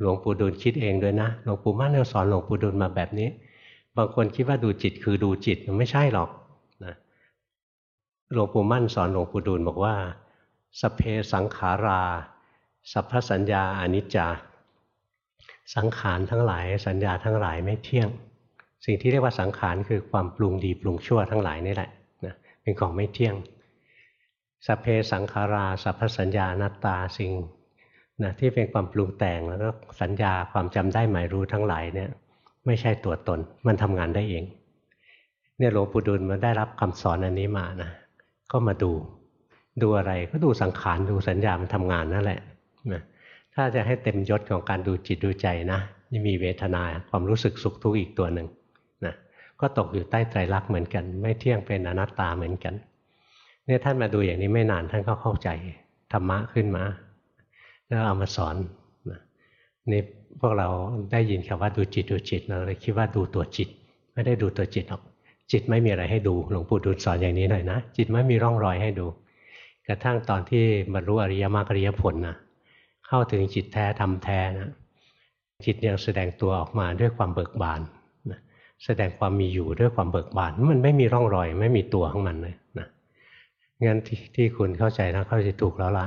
หลวงปู่ดูลคิดเองด้วยนะหลวงปู่มั่นเราสอนหลวงปู่ดูลมาแบบนี้ บางคนคิดว่าดูจิตคือดูจิตมันไม่ใช่หรอกนะหลวงปู่มั่นสอนหลวงปู่ดูลบอกว่า สเพสังขารา สัพพสัญญาอนิจจา สังขารทั้งหลาย สัญญาทั้งหลายไม่เที่ยง สิ่งที่เรียกว่าสังขารคือความปรุงดีปรุงชั่วทั้งหลายนี่แหละนะเป็นของไม่เที่ยงสเพสังขาราสัพพสัญญานัตตาสิ่งนะที่เป็นความปรุงแต่งแล้วก็สัญญาความจำได้หมายรู้ทั้งหลายเนี่ยไม่ใช่ตัวตนมันทำงานได้เองเนี่ยหลวงปู่ดูลมาได้รับคำสอนอันนี้มานะก็มาดู ดูอะไรก็ดูสังขารดูสัญญามันทำงานนั่นแหละนะถ้าจะให้เต็มยศของการดูจิตดูใจนะนี่มีเวทนาความรู้สึกสุขทุกข์อีกตัวหนึ่งนะก็ตกอยู่ใต้ไตรลักษณ์เหมือนกัน ไม่เที่ยงเป็นอนัตตาเหมือนกันเนี่ยท่านมาดูอย่างนี้ไม่นานท่านก็เข้าใจธรรมะขึ้นมา แล้วเอามาสอนนะนี่พวกเราได้ยินคำว่าดูจิตดูจิตเราเลยคิดว่าดูตัวจิต ไม่ได้ดูตัวจิตหรอกจิตไม่มีอะไรให้ดูหลวงปู่ดูลสอนอย่างนี้หน่อยนะจิตไม่มีร่องรอยให้ดู กระทั่งตอนที่บรรลุอริยมรรคอริยผลนะเข้าถึงจิตแท้ทำแท้นะจิตยังแสดงตัวออกมาด้วยความเบิกบานนะแสดงความมีอยู่ด้วยความเบิกบาน มันไม่มีร่องรอย ไม่มีตัวของมันเลยนะงั้นทที่คุณเข้าใจนะเข้าใจถูกแล้วละ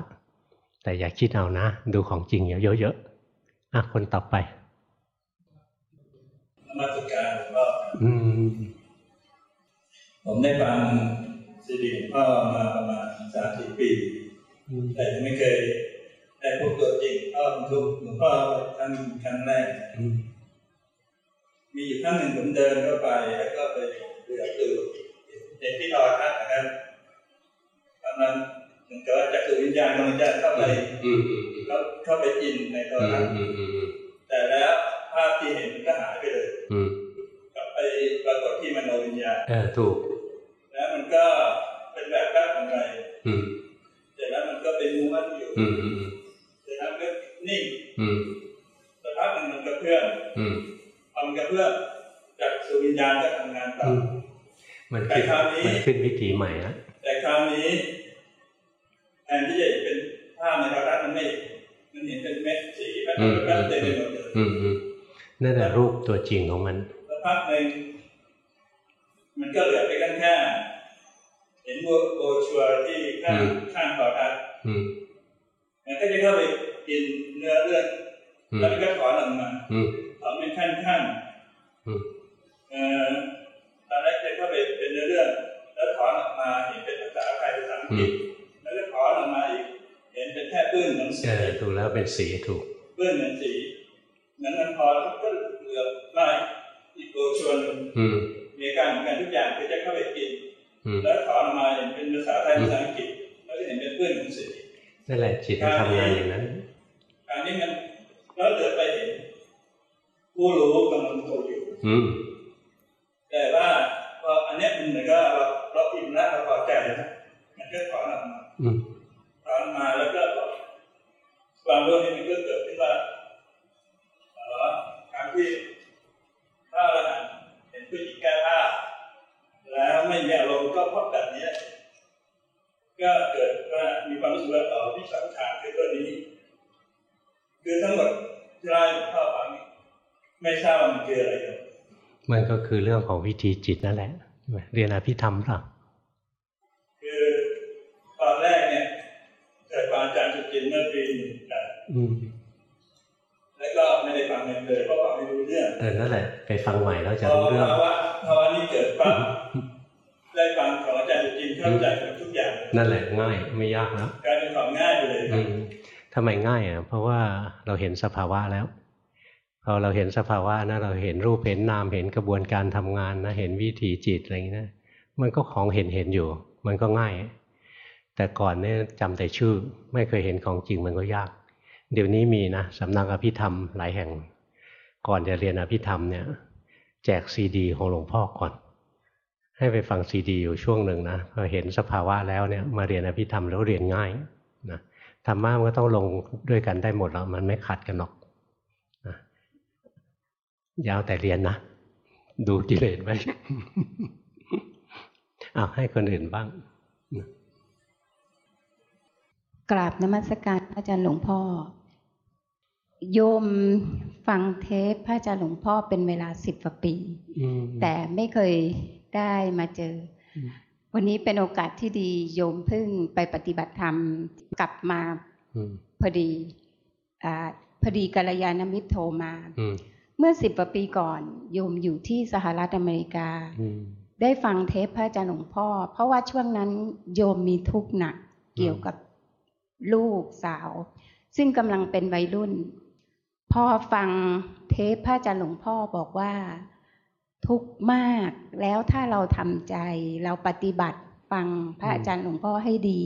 แต่อย่าคิดเอานะ ดูของจริงเยอะๆอะคนต่อไปมาตรการก็อืมผมได้ฟัง ซีดีหลวงพ่อมาประมาณสามสี่ปี แต่ยังไม่เคยได้พบตัวจริงก็ทุกหลวงพ่อครั้งครั้งแรกอืมมีอยู่ครั้งหนึ่งผมเดินเข้าไปแล้วก็ไปเดือดตื่นเห็นที่นอนทัศน์นะครับตอนนั้นเหมือนกับว่าจักรวิญญาณมันจะเข้าไปอืมอืมเข้าเข้าไปอินในตัวอืนั้มนอืมอืมอืมแต่แล้วภาพที่เห็นก็หายไปเลยอืมกลับไปปรากฏที่มโนวิญญาณเออถูก เสร็จแล้วก็นิ่งอืมสักพักหนึ่งมันกระเพื่อมอืมพอมันกระเพื่อมจากสุวิญญาณจะทำงานต่ออืมมันขึ้นแต่คราวนี้มันขึ้นวิถีใหม่ละแต่คราวนี้แทนที่จะเป็นภาพในโทรทัศน์มันไม่มันเห็นเป็นเม็ดสีแป๊บๆแป๊บๆเต็มไปหมดเลยอืมอืมนั่นแหละรูปตัวจริงของมันสักพักหนึ่งมันก็เหลือไปข้างข้างๆเห็นโบโบชัวร์ที่ข้างอืมข้างโทรทัศน์อื มมันก็จะเข้าไปกินเนื้อเลือดอืมแล้วมันก็ถอนออกมาอืมถอนเป็นขั้นขั้นอืมๆเอ่อตอนแรกจะเข้าไปเป็นเนื้อเรื่องแล้วถอนออกมาเห็นเป็นภาษาไทยภาษาอังกฤษแล้วก็ถอนออกมาอีกเห็นเป็นแค่ปื้นเหมือนสีเออถูกแล้วเป็นสีถูกปื้นเหมือนสีนั้นมันพอแล้วก็เหลือมาอีกโบชวนหนึ่งอืมมีอาการเหมือนกันทุกอย่างคือจะเข้าไปกินอืมแล้วถอนออกมาเห็นเป็นภาษาไทยภาษาอังกฤษแล้วก็เห็นเป็นปื้นเหมือนสี นั่นแหละจิตมันทำงานอย่างนั้นอันนี้มันแล้วเหลือไปเห็นผู้รู้กำลังโตอยู่ อืมแต่ว่าพออันเนี้ยมันเหมือนกับเราเราอิ่มแล้วเราพอใจนะมันก็ถอนออกมา อืม ถอนมาแล้วก็ความรู้นี้มันก็เกิดขึ้นว่าเออการที่ถ้าเราเห็นผู้หญิงแก้ผ้าแล้วไม่มีอารมณ์ก็เพราะแบบเนี้ยก็เกิดว่ามีความรู้สึกว่าต่อวิสังขารคือตัวนี้ คือทั้งหมดที่เราเข้าฟังไม่ทราบว่ามันคืออะไรกัน มันก็คือเรื่องของวิธีจิตนั่นแหละ เรียนอภิธรรมหรอคือตอนแรกเนี่ยเกิดฟังอาจารย์จุจินเมื่อปีหนึ่งแปดอืมแล้วก็ไม่ได้ฟังเลยเลยเพราะฟังไม่รู้เรื่องเออนั่นแหละ ไปฟังใหม่แล้วจะพอรู้เรื่องภาวะภาวะนี้เกิดปั๊บได้ฟังของอาจารย์จุจินเข้าใจหมดทุกอย่าง นั่นแหละง่ายไม่ยากแล้วกลายเป็นของง่ายไปเลยอืมทำไมง่ายอะเพราะว่าเราเห็นสภาวะแล้ว พอเราเห็นสภาวะนะเราเห็นรูปเห็นนามเห็นกระบวนการทำงานนะเห็นวิถีจิตอะไรอย่างนี้นะมันก็ของเห็นเห็นอยู่ มันก็ง่าย แต่ก่อนเนี่ยจำแต่ชื่อไม่เคยเห็นของจริงมันก็ยาก เดี๋ยวนี้มีนะสำนักอภิธรรมหลายแห่ง ก่อนจะเรียนอภิธรรมเนี่ยแจกซีดีของหลวงพ่อก่อน ให้ไปฟังซีดีอยู่ช่วงหนึ่งนะพอเห็นสภาวะแล้วเนี่ยมาเรียนอภิธรรมแล้วเรียนง่ายนะธรรมะมันก็ต้องลงด้วยกันได้หมดแล้วมันไม่ขัดกันหรอก ยาวแต่เรียนนะ ดูกิเลสไว้เอาให้คนอื่นบ้าง กราบนมัสการพระอาจารย์หลวงพ่อ โยมฟังเทปพระอาจารย์หลวงพ่อเป็นเวลาสิบกว่าปีอืมแต่ไม่เคยได้มาเจออมวันนี้เป็นโอกาสที่ดีโยมเพิ่งไปปฏิบัติธรรมกลับมาอืมพอดีอาพอดีกัลยาณมิตรโทรมาอืม เมื่อสิบกว่าปีก่อนโยมอยู่ที่สหรัฐอเมริกาอืมได้ฟังเทปพระอาจารย์หลวงพ่อ เพราะว่าช่วงนั้นโยมมีทุกข์หนักเกี่ยวกับลูกสาว ซึ่งกำลังเป็นวัยรุ่น พอฟังเทปพระอาจารย์หลวงพ่อบอกว่าทุกข์มากแล้วถ้าเราทำใจเราปฏิบัติฟังพระอาจารย์หลวงพ่อให้ดี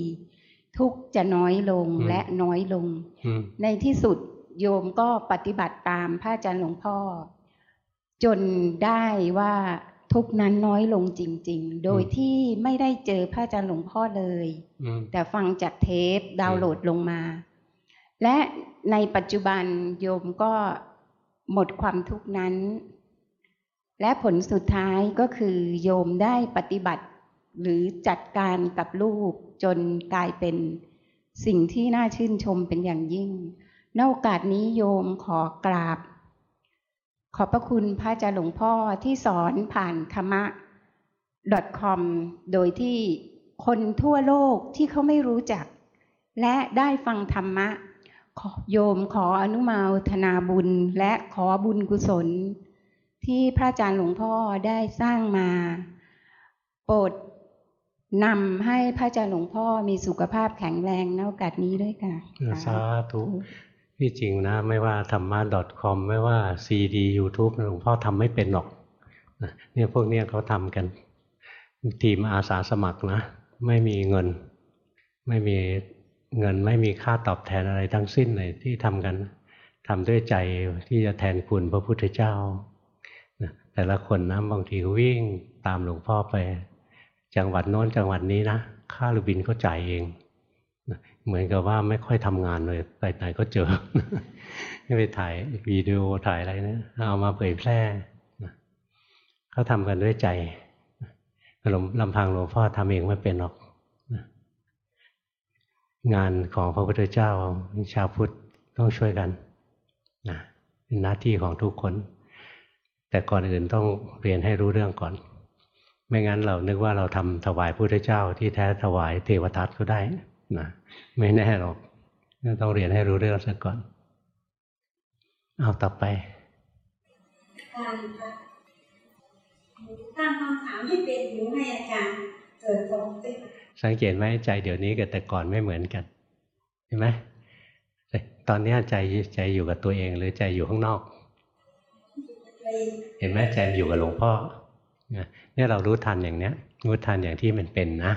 ทุกข์จะน้อยลงอืมและน้อยลงอืมในที่สุด โยมก็ปฏิบัติตามพระอาจารย์หลวงพ่อ จนได้ว่าทุกข์นั้นน้อยลงจริง ๆ โดยที่ไม่ได้เจอพระอาจารย์หลวงพ่อเลยอืมแต่ฟังจากเทปดาวน์โหลดลงมา และในปัจจุบันโยมก็หมดความทุกข์นั้น และผลสุดท้ายก็คือโยมได้ปฏิบัติหรือจัดการกับลูกจนกลายเป็นสิ่งที่น่าชื่นชมเป็นอย่างยิ่งในโอกาสนี้โยมขอกราบ ขอบพระคุณพระอาจารย์หลวงพ่อที่สอนผ่านธรรมะ .com โดยที่คนทั่วโลกที่เขาไม่รู้จัก และได้ฟังธรรมะ โยมขออนุโมทนาบุญและขอบุญกุศล ที่พระอาจารย์หลวงพ่อได้สร้างมา โปรดนำให้พระอาจารย์หลวงพ่อมีสุขภาพแข็งแรงในโอกาสนี้ด้วยค่ะ สาธุ ที่จริงนะ ไม่ว่าธรรมะ .com ไม่ว่า CD YouTube หลวงพ่อทำไม่เป็นหรอกเนี่ยพวกเนี้ยเขาทำกัน ทีมอาสาสมัครนะ ไม่มีเงิน ไม่มีเงินไม่มีค่าตอบแทนอะไรทั้งสิ้นเลยที่ทำกันทำด้วยใจที่จะแทนคุณพระพุทธเจ้า แต่ละคนนะบางทีก็วิ่งตามหลวงพ่อไป จังหวัดโน้นจังหวัดนี้นะ ค่าลูบินเขาจ่ายเอง เหมือนกับว่าไม่ค่อยทำงานเลยไปไหนก็เจอให้ไปถ่ายวิดีโอถ่ายอะไรนะเอามาเผยแพร่เขาทำกันด้วยใจหลวงลำพังหลวงพ่อทำเองไม่เป็นหรอกงานของพระพุทธเจ้าชาวพุทธต้องช่วยกันนะเป็นหน้าที่ของทุกคน แต่ก่อนอื่นต้องเรียนให้รู้เรื่องก่อน ไม่งั้นเรานึกว่าเราทำถวายพระพุทธเจ้าที่แท้ถวายเทวทัตก็ได้ นะไม่แน่หรอกต้องเรียนให้รู้เรื่องซะก่อน เอาต่อไปการตั้งคำถามให้เป็นหนูให้อาจารย์เกิดความเป็นสังเกตไหมใจเดี๋ยวนี้กับแต่ก่อนไม่เหมือนกันเห็นไหมตอนนี้ใจใจอยู่กับตัวเองหรือใจอยู่ข้างนอก เห็นไหมใจอยู่กับหลวงพ่อนี่เนี่ยเรารู้ทันอย่างเนี้ยรู้ทันอย่างที่มันเป็นนะ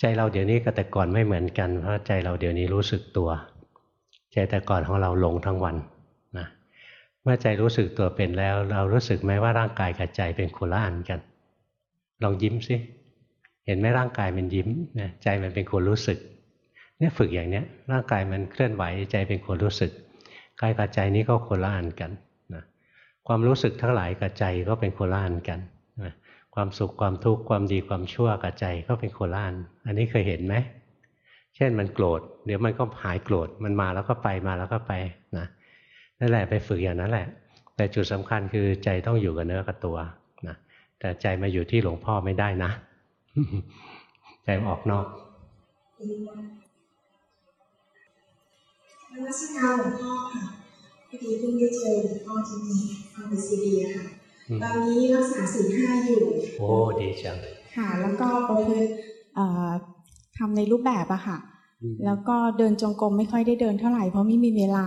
ใจเราเดี๋ยวนี้กับแต่ก่อนไม่เหมือนกันเพราะใจเราเดี๋ยวนี้รู้สึกตัว ใจแต่ก่อนของเราหลงทั้งวันนะเมื่อใจรู้สึกตัวเป็นแล้ว เรารู้สึกไหมว่าร่างกายกับใจเป็นคนละอันกัน ลองยิ้มสิเห็นไหมร่างกายมันยิ้มนะใจมันเป็นคนรู้สึกเนี่ยฝึกอย่างเนี้ยร่างกายมันเคลื่อนไหวใจเป็นคนรู้สึกกายกับใจนี้ก็คนละอันกันนะความรู้สึกทั้งหลายกับใจก็เป็นโคละอันกัน ความสุขความทุกข์ความดีความชั่วกับใจก็เป็นโคละอันอันนี้เคยเห็นไหม เช่นมันโกรธเดี๋ยวมันก็หายโกรธมันมาแล้วก็ไปมาแล้วก็ไปนะนั่นแหละไปฝึกอย่างนั้นแหละ แต่จุดสำคัญคือใจต้องอยู่กับเนื้อกับตัวนะแต่ใจมาอยู่ที่หลวงพ่อไม่ได้นะ ใจออกนอกนมัสการหลวงพ่อค่ะพอดีเพิ่งได้เจอหลวงพ่อที่นี่ฟังในซีดีอะค่ะ ตอนนี้รักษาศีลห้าอยู่ โอ้ดีจัง ค่ะ แล้วก็ประพฤติเอ่อทำในรูปแบบอะค่ะ แล้วก็เดินจงกรมไม่ค่อยได้เดินเท่าไหร่เพราะไม่มีเวลา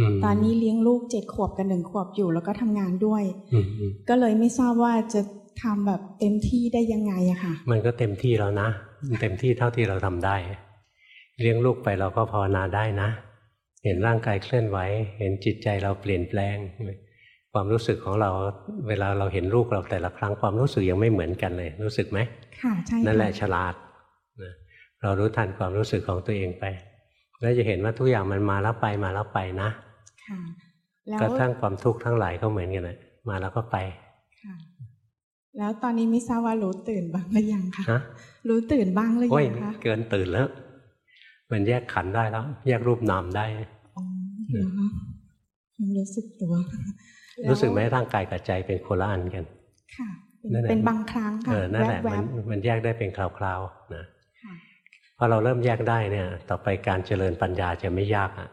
มตอนนี้เลี้ยงลูกเจ็ดขวบกับหนึ่งขวบอยู่ แล้วก็ทำงานด้วยอืมอืมก็เลยไม่ทราบว่าจะทำแบบเต็มที่ได้ยังไงอะค่ะ มันก็เต็มที่แล้วนะมันเต็มที่เท่าที่เราทำได้ เลี้ยงลูกไปเราก็ภาวนาได้นะ เห็นร่างกายเคลื่อนไหว เห็นจิตใจเราเปลี่ยนแปลง ความรู้สึกของเราเวลาเราเห็นลูกเราแต่ละครั้งความรู้สึกยังไม่เหมือนกันเลย รู้สึกไหมค่ะใช่ค่นั่นแหละฉลาดนะเรารู้ทันความรู้สึกของตัวเองไป แล้วจะเห็นว่าทุกอย่างมันมาแล้วไปมาแล้วไปนะ ค่ะแล้วกระทั่งความทุกข์ทั้งหลายก็เหมือนกันเลยมาแล้วก็ไปค่ะแล้วตอนนี้ไม่ทราบว่ารู้ตื่นบ้างหรือยังคะฮะรู้ตื่นบ้างหรือโอ้ยยังคะเกินตื่นแล้ว มันแยกขันธ์ได้แล้ว แยกรูปนามได้อ๋อเหรอคะความรู้สึกตัว รู้สึกไหมแล้วร่างกายกับใจเป็นคนละอันกัน ค่ะ เป็นนั่นแหละเป็นบางครั้งเอค่ะอนั่นแหละแวมันบมันแยกได้เป็นคราวๆนะๆค่ะพอเราเริ่มแยกได้เนี่ย ต่อไปการเจริญปัญญาจะไม่ยากอะ่ะ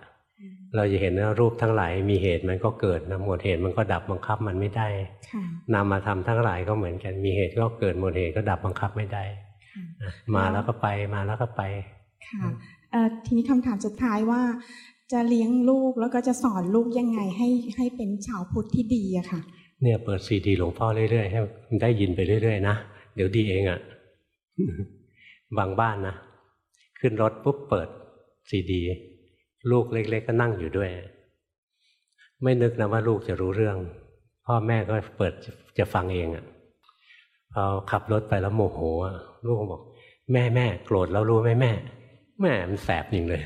เราจะเห็นว่ารูปทั้งหลายมีเหตุมันก็เกิดนะหมดเหตุมันก็ดับบังคับมันไม่ได้ค่ะนามธรรมทั้งหลายก็เหมือนกันมีเหตุก็เกิดหมดเหตุก็ดับบังคับไม่ได้ค่ะนะมาแล้วก็ไปมาแล้วก็ไปค่ะเอ่อทีนี้คำถามสุดท้ายว่า จะเลี้ยงลูกแล้วก็จะสอนลูกยังไงให้ให้เป็นชาวพุทธที่ดีอะค่ะ เนี่ยเปิดซีดีหลวงพ่อเรื่อยๆให้มันได้ยินไปเรื่อยๆนะเดี๋ยวดีเองอะบางบ้านนะขึ้นรถปุ๊บเปิดซีดี ลูกเล็ก ๆ ก็นั่งอยู่ด้วย ไม่นึกนะว่าลูกจะรู้เรื่อง พ่อแม่ก็เปิดจะฟังเองอะพอขับรถไปแล้วโมโหลูกก็บอก แม่แม่โกรธแล้วรู้ไหมแม่ แม่มันแสบจริงเลย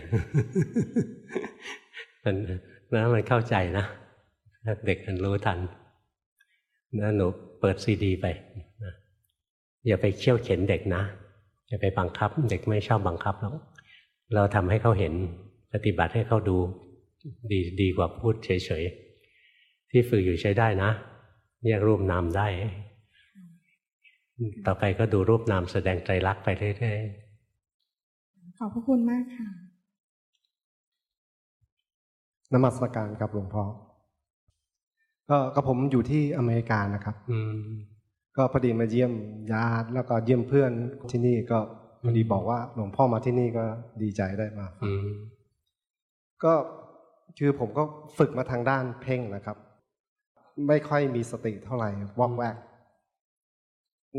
มันนะมันเข้าใจนะเด็กมันรู้ทันนะหนูเปิดซีดีไปอย่าไปเขี่ยวเข็นเด็กนะอย่าไปบังคับ เด็กไม่ชอบบังคับหรอกเราทำให้เขาเห็นปฏิบัติให้เขาดู ดีดีกว่าพูดเฉยๆที่ฝึกอยู่ใช้ได้นะแยกรูปนามได้ ต่อไปก็ดูรูปนามแสดงใจรักไปเรื่อยๆขอบพระคุณมากค่ะ นมัสการครับหลวงพ่อก็ก็ผมอยู่ที่อเมริกานะครับๆอืม ก็พอดีมาเยี่ยมญาติแล้วก็เยี่ยมเพื่อนที่นี่ก็พอดีบอกว่าหลวงพ่อมาที่นี่ก็ดีใจได้มาอืมก็คือผมก็ฝึกมาทางด้านเพ่งนะครับ ไม่ค่อยมีสติเท่าไหร่วอกแวก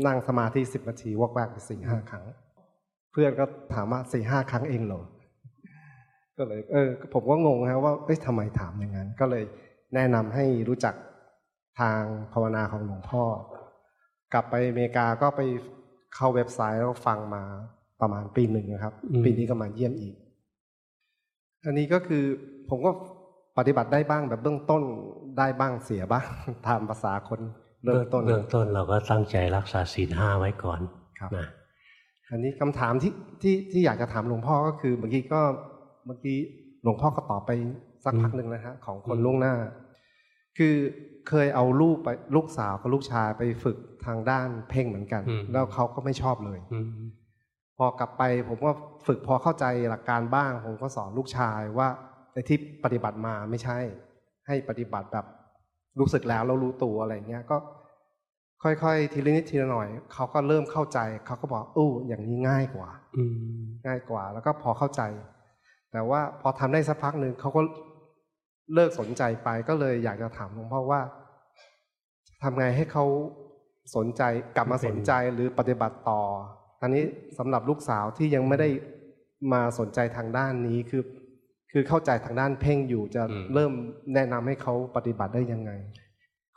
นั่งสมาธิสิบนาทีวอกแวกไปสี่ห้าครั้ง เพื่อนก็ถามว่าสี่ห้าครั้งเองเหรอ ก็เลยเออผมก็งงครับว่าเอ้ยทำไมถามอย่างนั้น ก็เลยแนะนำให้รู้จักทางภาวนาของหลวงพ่อ กลับไปอเมริกาก็ไปเข้าเว็บไซต์แล้วฟังมาประมาณปีหนึ่งนะครับ ปีนี้ก็มาเยี่ยมอีก อันนี้ก็คือผมก็ปฏิบัติได้บ้างแบบเบื้องต้นได้บ้างเสียบ้างตามภาษาคนเริ่มต้นเบื้องต้นเราก็ตั้งใจรักษาศีลห้าไว้ก่อนครับนะอันนี้คำถามที่ที่ที่อยากจะถามหลวงพ่อก็คือเมื่อกี้ก็ เมื่อกี้หลวงพ่อก็ตอบไปสักพักหนึ่งนะฮะของคนล่วงหน้า คือเคยเอาลูกไปลูกสาวกับลูกชายไปฝึกทางด้านเพ่งเหมือนกัน แล้วเขาก็ไม่ชอบเลยอืมพอกลับไปผมก็ฝึกพอเข้าใจหลักการบ้าง ผมก็สอนลูกชายว่าไอ้ที่ปฏิบัติมาไม่ใช่ ให้ปฏิบัติแบบรู้สึกแล้วแล้วรู้ตัวอะไรเงี้ยก็ ค่อยๆทีละนิดทีละหน่อยเขาก็เริ่มเข้าใจเขาก็บอกอู้อย่างนี้ง่ายกว่าอืมง่ายกว่า แล้วก็พอเข้าใจ แต่ว่าพอทำได้สักพักหนึ่งเขาก็เลิกสนใจไปก็เลยอยากจะถามหลวงพ่อว่าทำไงให้เขาสนใจกลับมาสนใจหรือปฏิบัติต่ออันนี้สำหรับลูกสาวที่ยังไม่ได้มาสนใจทางด้านนี้คือ คือเข้าใจทางด้านเพ่งอยู่จะเริ่มแนะนำให้เขาปฏิบัติได้ยังไง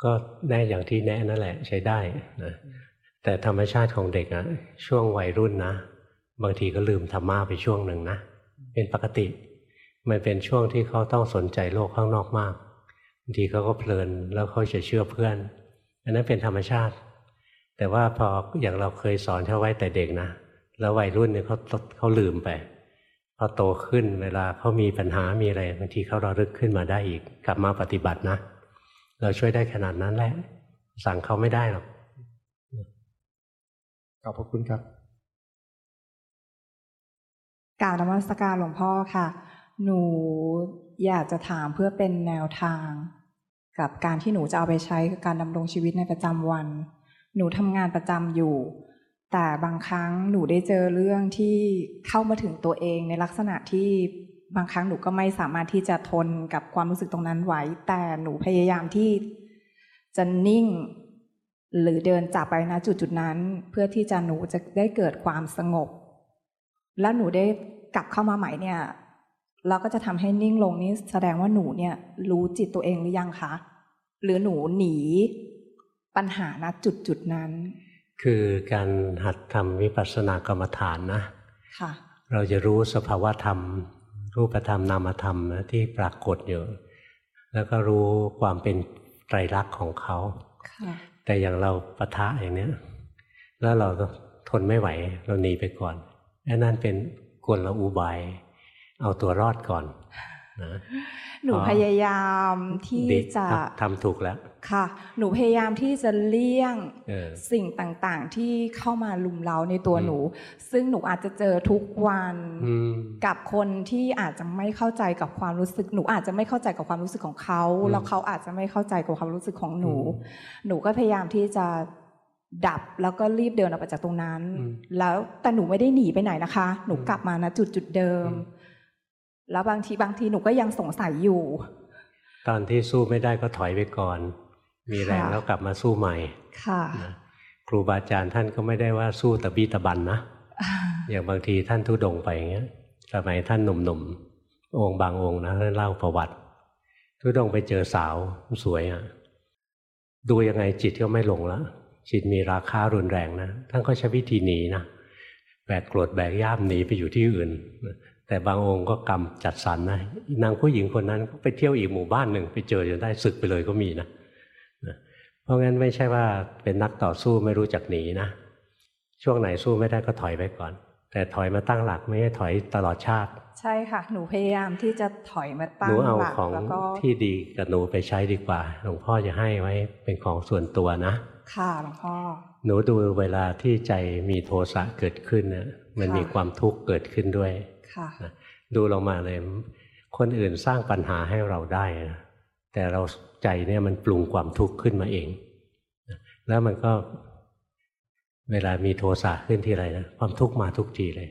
ก็แน่อย่างที่แน่นั่นแหละ ใช้ได้นะแต่ธรรมชาติของเด็กอะช่วงวัยรุ่นนะ บางทีก็ลืมธรรมะไปช่วงหนึ่งนะ เป็นปกติ มันเป็นช่วงที่เขาต้องสนใจโลกข้างนอกมากบางทีเขาก็เพลินแล้วเขาจะเชื่อเพื่อน อันนั้นเป็นธรรมชาติ แต่ว่าพออย่างเราเคยสอนเขาไว้แต่เด็กนะแล้ววัยรุ่นเนี่ยเขาเขาลืมไปพอโตขึ้นเวลาเขามีปัญหามีอะไรบางทีเขาระลึกขึ้นมาได้อีก กลับมาปฏิบัตินะ เราช่วยได้ขนาดนั้นแหละ สั่งเขาไม่ได้หรอกขอบพระคุณครับ กรารนมัสการหลวงพ่อค่ะ หนูอยากจะถามเพื่อเป็นแนวทาง กับการที่หนูจะเอาไปใช้กับการดำรงชีวิตในประจำวัน หนูทำงานประจำอยู่ แต่บางครั้งหนูได้เจอเรื่องที่เข้ามาถึงตัวเองในลักษณะที่บางครั้งหนูก็ไม่สามารถที่จะทนกับความรู้สึกตรงนั้นไหว แต่หนูพยายามที่จะนิ่ง หรือเดินจากไปนะจุดจุดนั้น เพื่อที่จะหนูจะได้เกิดความสงบ แล้วหนูได้กลับเข้ามาใหม่เนี่ย เราก็จะทำให้นิ่งลงนี่แสดงว่าหนูเนี่ย รู้จิตตัวเองหรือยังคะ หรือหนูหนีปัญหาณจุดจุดๆนั้น คือการหัดทำวิปัสสนากรรมฐานนะค่ะ เราจะรู้สภาวะธรรม รูปธรรมนามธรรมนะที่ปรากฏอยู่ แล้วก็รู้ความเป็นไตรลักษณ์ของเขาค่ะแต่อย่างเราปะทะอย่างเนี้ย แล้วเราทนไม่ไหวเราหนีไปก่อนไอ้ นั่นเป็นกลอุบายเอาตัวรอดก่อนนะหนูอ๋อพยายามที่ดีจะทำถูกแล้วค่ะ หนูพยายามที่จะเลี่ยงเออสิ่งต่างๆ ที่เข้ามาลุมเร้าในตัวอืมหนู ซึ่งหนูอาจจะเจอทุกวันอืมกับคนที่อาจจะไม่เข้าใจกับความรู้สึก หนูอาจจะไม่เข้าใจกับความรู้สึกของเขาอืมแล้วเขาอาจจะไม่เข้าใจกับความรู้สึกของหนูอืมหนูก็พยายามที่จะ ดับแล้วก็รีบเดินออกไปจากตรงนั้นอืมแล้วแต่หนูไม่ได้หนีไปไหนนะคะ หนูอืมกลับมาณจุดจุดๆเดิมอืมแล้วบางทีบางทีหนูก็ยังสงสัยอยู่ ตอนที่สู้ไม่ได้ก็ถอยไปก่อน มีแรงค่ะแล้วกลับมาสู้ใหม่ ค่ะนะครูบาอาจารย์ท่านก็ไม่ได้ว่าสู้ตะบี้ตะบันนะอย่างบางทีท่านทุดงค์ไปอย่างเงี้ยสมัยท่านหนุ่มๆองค์บางองค์นะท่านเล่าประวัติ ทุดงค์ไปเจอสาวสวยอะดูยังไงจิตก็ไม่ลงแล้ว จิตมีราคารุนแรงนะท่านก็ใช้วิธีหนีนะแบกโกรธแบกย่ามหนีไปอยู่ที่อื่น แต่บางองค์ก็กรรมจัดสรรนะนางผู้หญิงคนนั้นก็ไปเที่ยวอีกหมู่บ้านหนึ่งไปเจอจนได้ศึกไปเลยก็มีนะนะเพราะงั้นไม่ใช่ว่าเป็นนักต่อสู้ไม่รู้จักหนีนะช่วงไหนสู้ไม่ได้ก็ถอยไปก่อน แต่ถอยมาตั้งหลักไม่ใช่ถอยตลอดชาติ ใช่ค่ะ หนูพยายามที่จะถอยมาตั้หงนูเอาหลักของแล้วก็ที่ดีกับหนูไปใช้ดีกว่า หลวงพ่อจะให้ไว้เป็นของส่วนตัวนะ ค่ะหลวงพ่อ หนูดูเวลาที่ใจมีโทสะเกิดขึ้นเนี่ยมันค่ะมีความทุกข์เกิดขึ้นด้วย ค่ะนะดูลงมาเลย คนอื่นสร้างปัญหาให้เราได้นะแต่เราใจเนี่ยมันปรุงความทุกข์ขึ้นมาเองนะแล้วมันก็ เวลามีโทสะขึ้นทีไรนะความทุกข์มาทุกทีเลย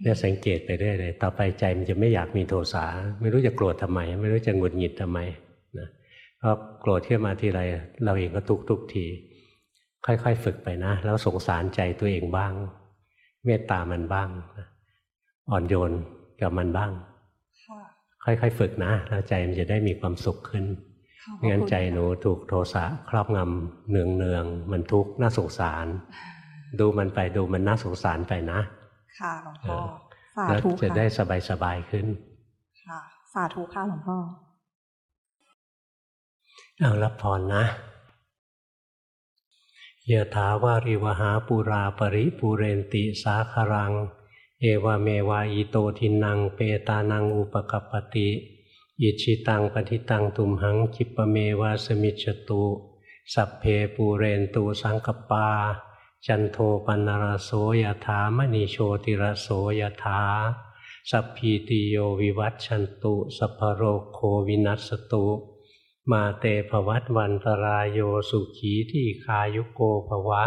เนี่ยสังเกตไปเรื่อยเลย ต่อไปใจมันจะไม่อยากมีโทสะไม่รู้จะโกรธทำไม ไม่รู้จะหงุดหงิดทำไมนะเพราะโกรธขึ้นมาทีไรเราเองก็ทุกทุกที ค่อยๆ ฝึกไปนะ แล้วสงสารใจตัวเองบ้าง เมตตามันบ้างนะอ่อนโยนกับมันบ้างค่ะค่อยๆ ฝึกนะแล้วใจมันจะได้มีความสุขขึ้นขอบพไม่ระ งั้นคุณใจหนูถูกโทสะครอบงำเนืองเนืองๆมันทุกข์น่าสงสาร ดูมันไปดูมันน่าสงสารไปนะ ค่ะหลวงพ่อสาแล้วธุจะค่ะได้สบายๆขึ้น ค่ะ สาธุค่ะหลวงพ่อเอารับพรนะยะถาวาริวหาปุราปริปูเรนติสาคารัง เอวเมวะอิโตทินัง เปตานังอุปกปปติ อิชิตังปฏิตังตุมหังคิปเมวะสมิจตุ สัพเพปูเรนตูสังกปา จันโทปนรโสยถามณีโชติระโสยถาสัพพีติโยวิวัตชันตุสัพโรโควินัสตุ มาเตภวัตวันตรายโยสุขีที่คายุโกภวะ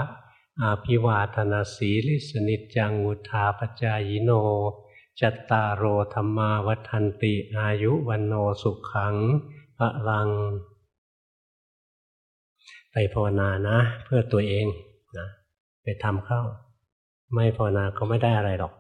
อาภิวาธนาสีลิสนิจจังวุธาปจายโน จตารโอธรรมาวัฏันติ อายุวันโนสุขังพระลัง ไปภาวนานะ เพื่อตัวเองนะไปทำเข้า ไม่ภาวนาก็ไม่ได้อะไรหรอก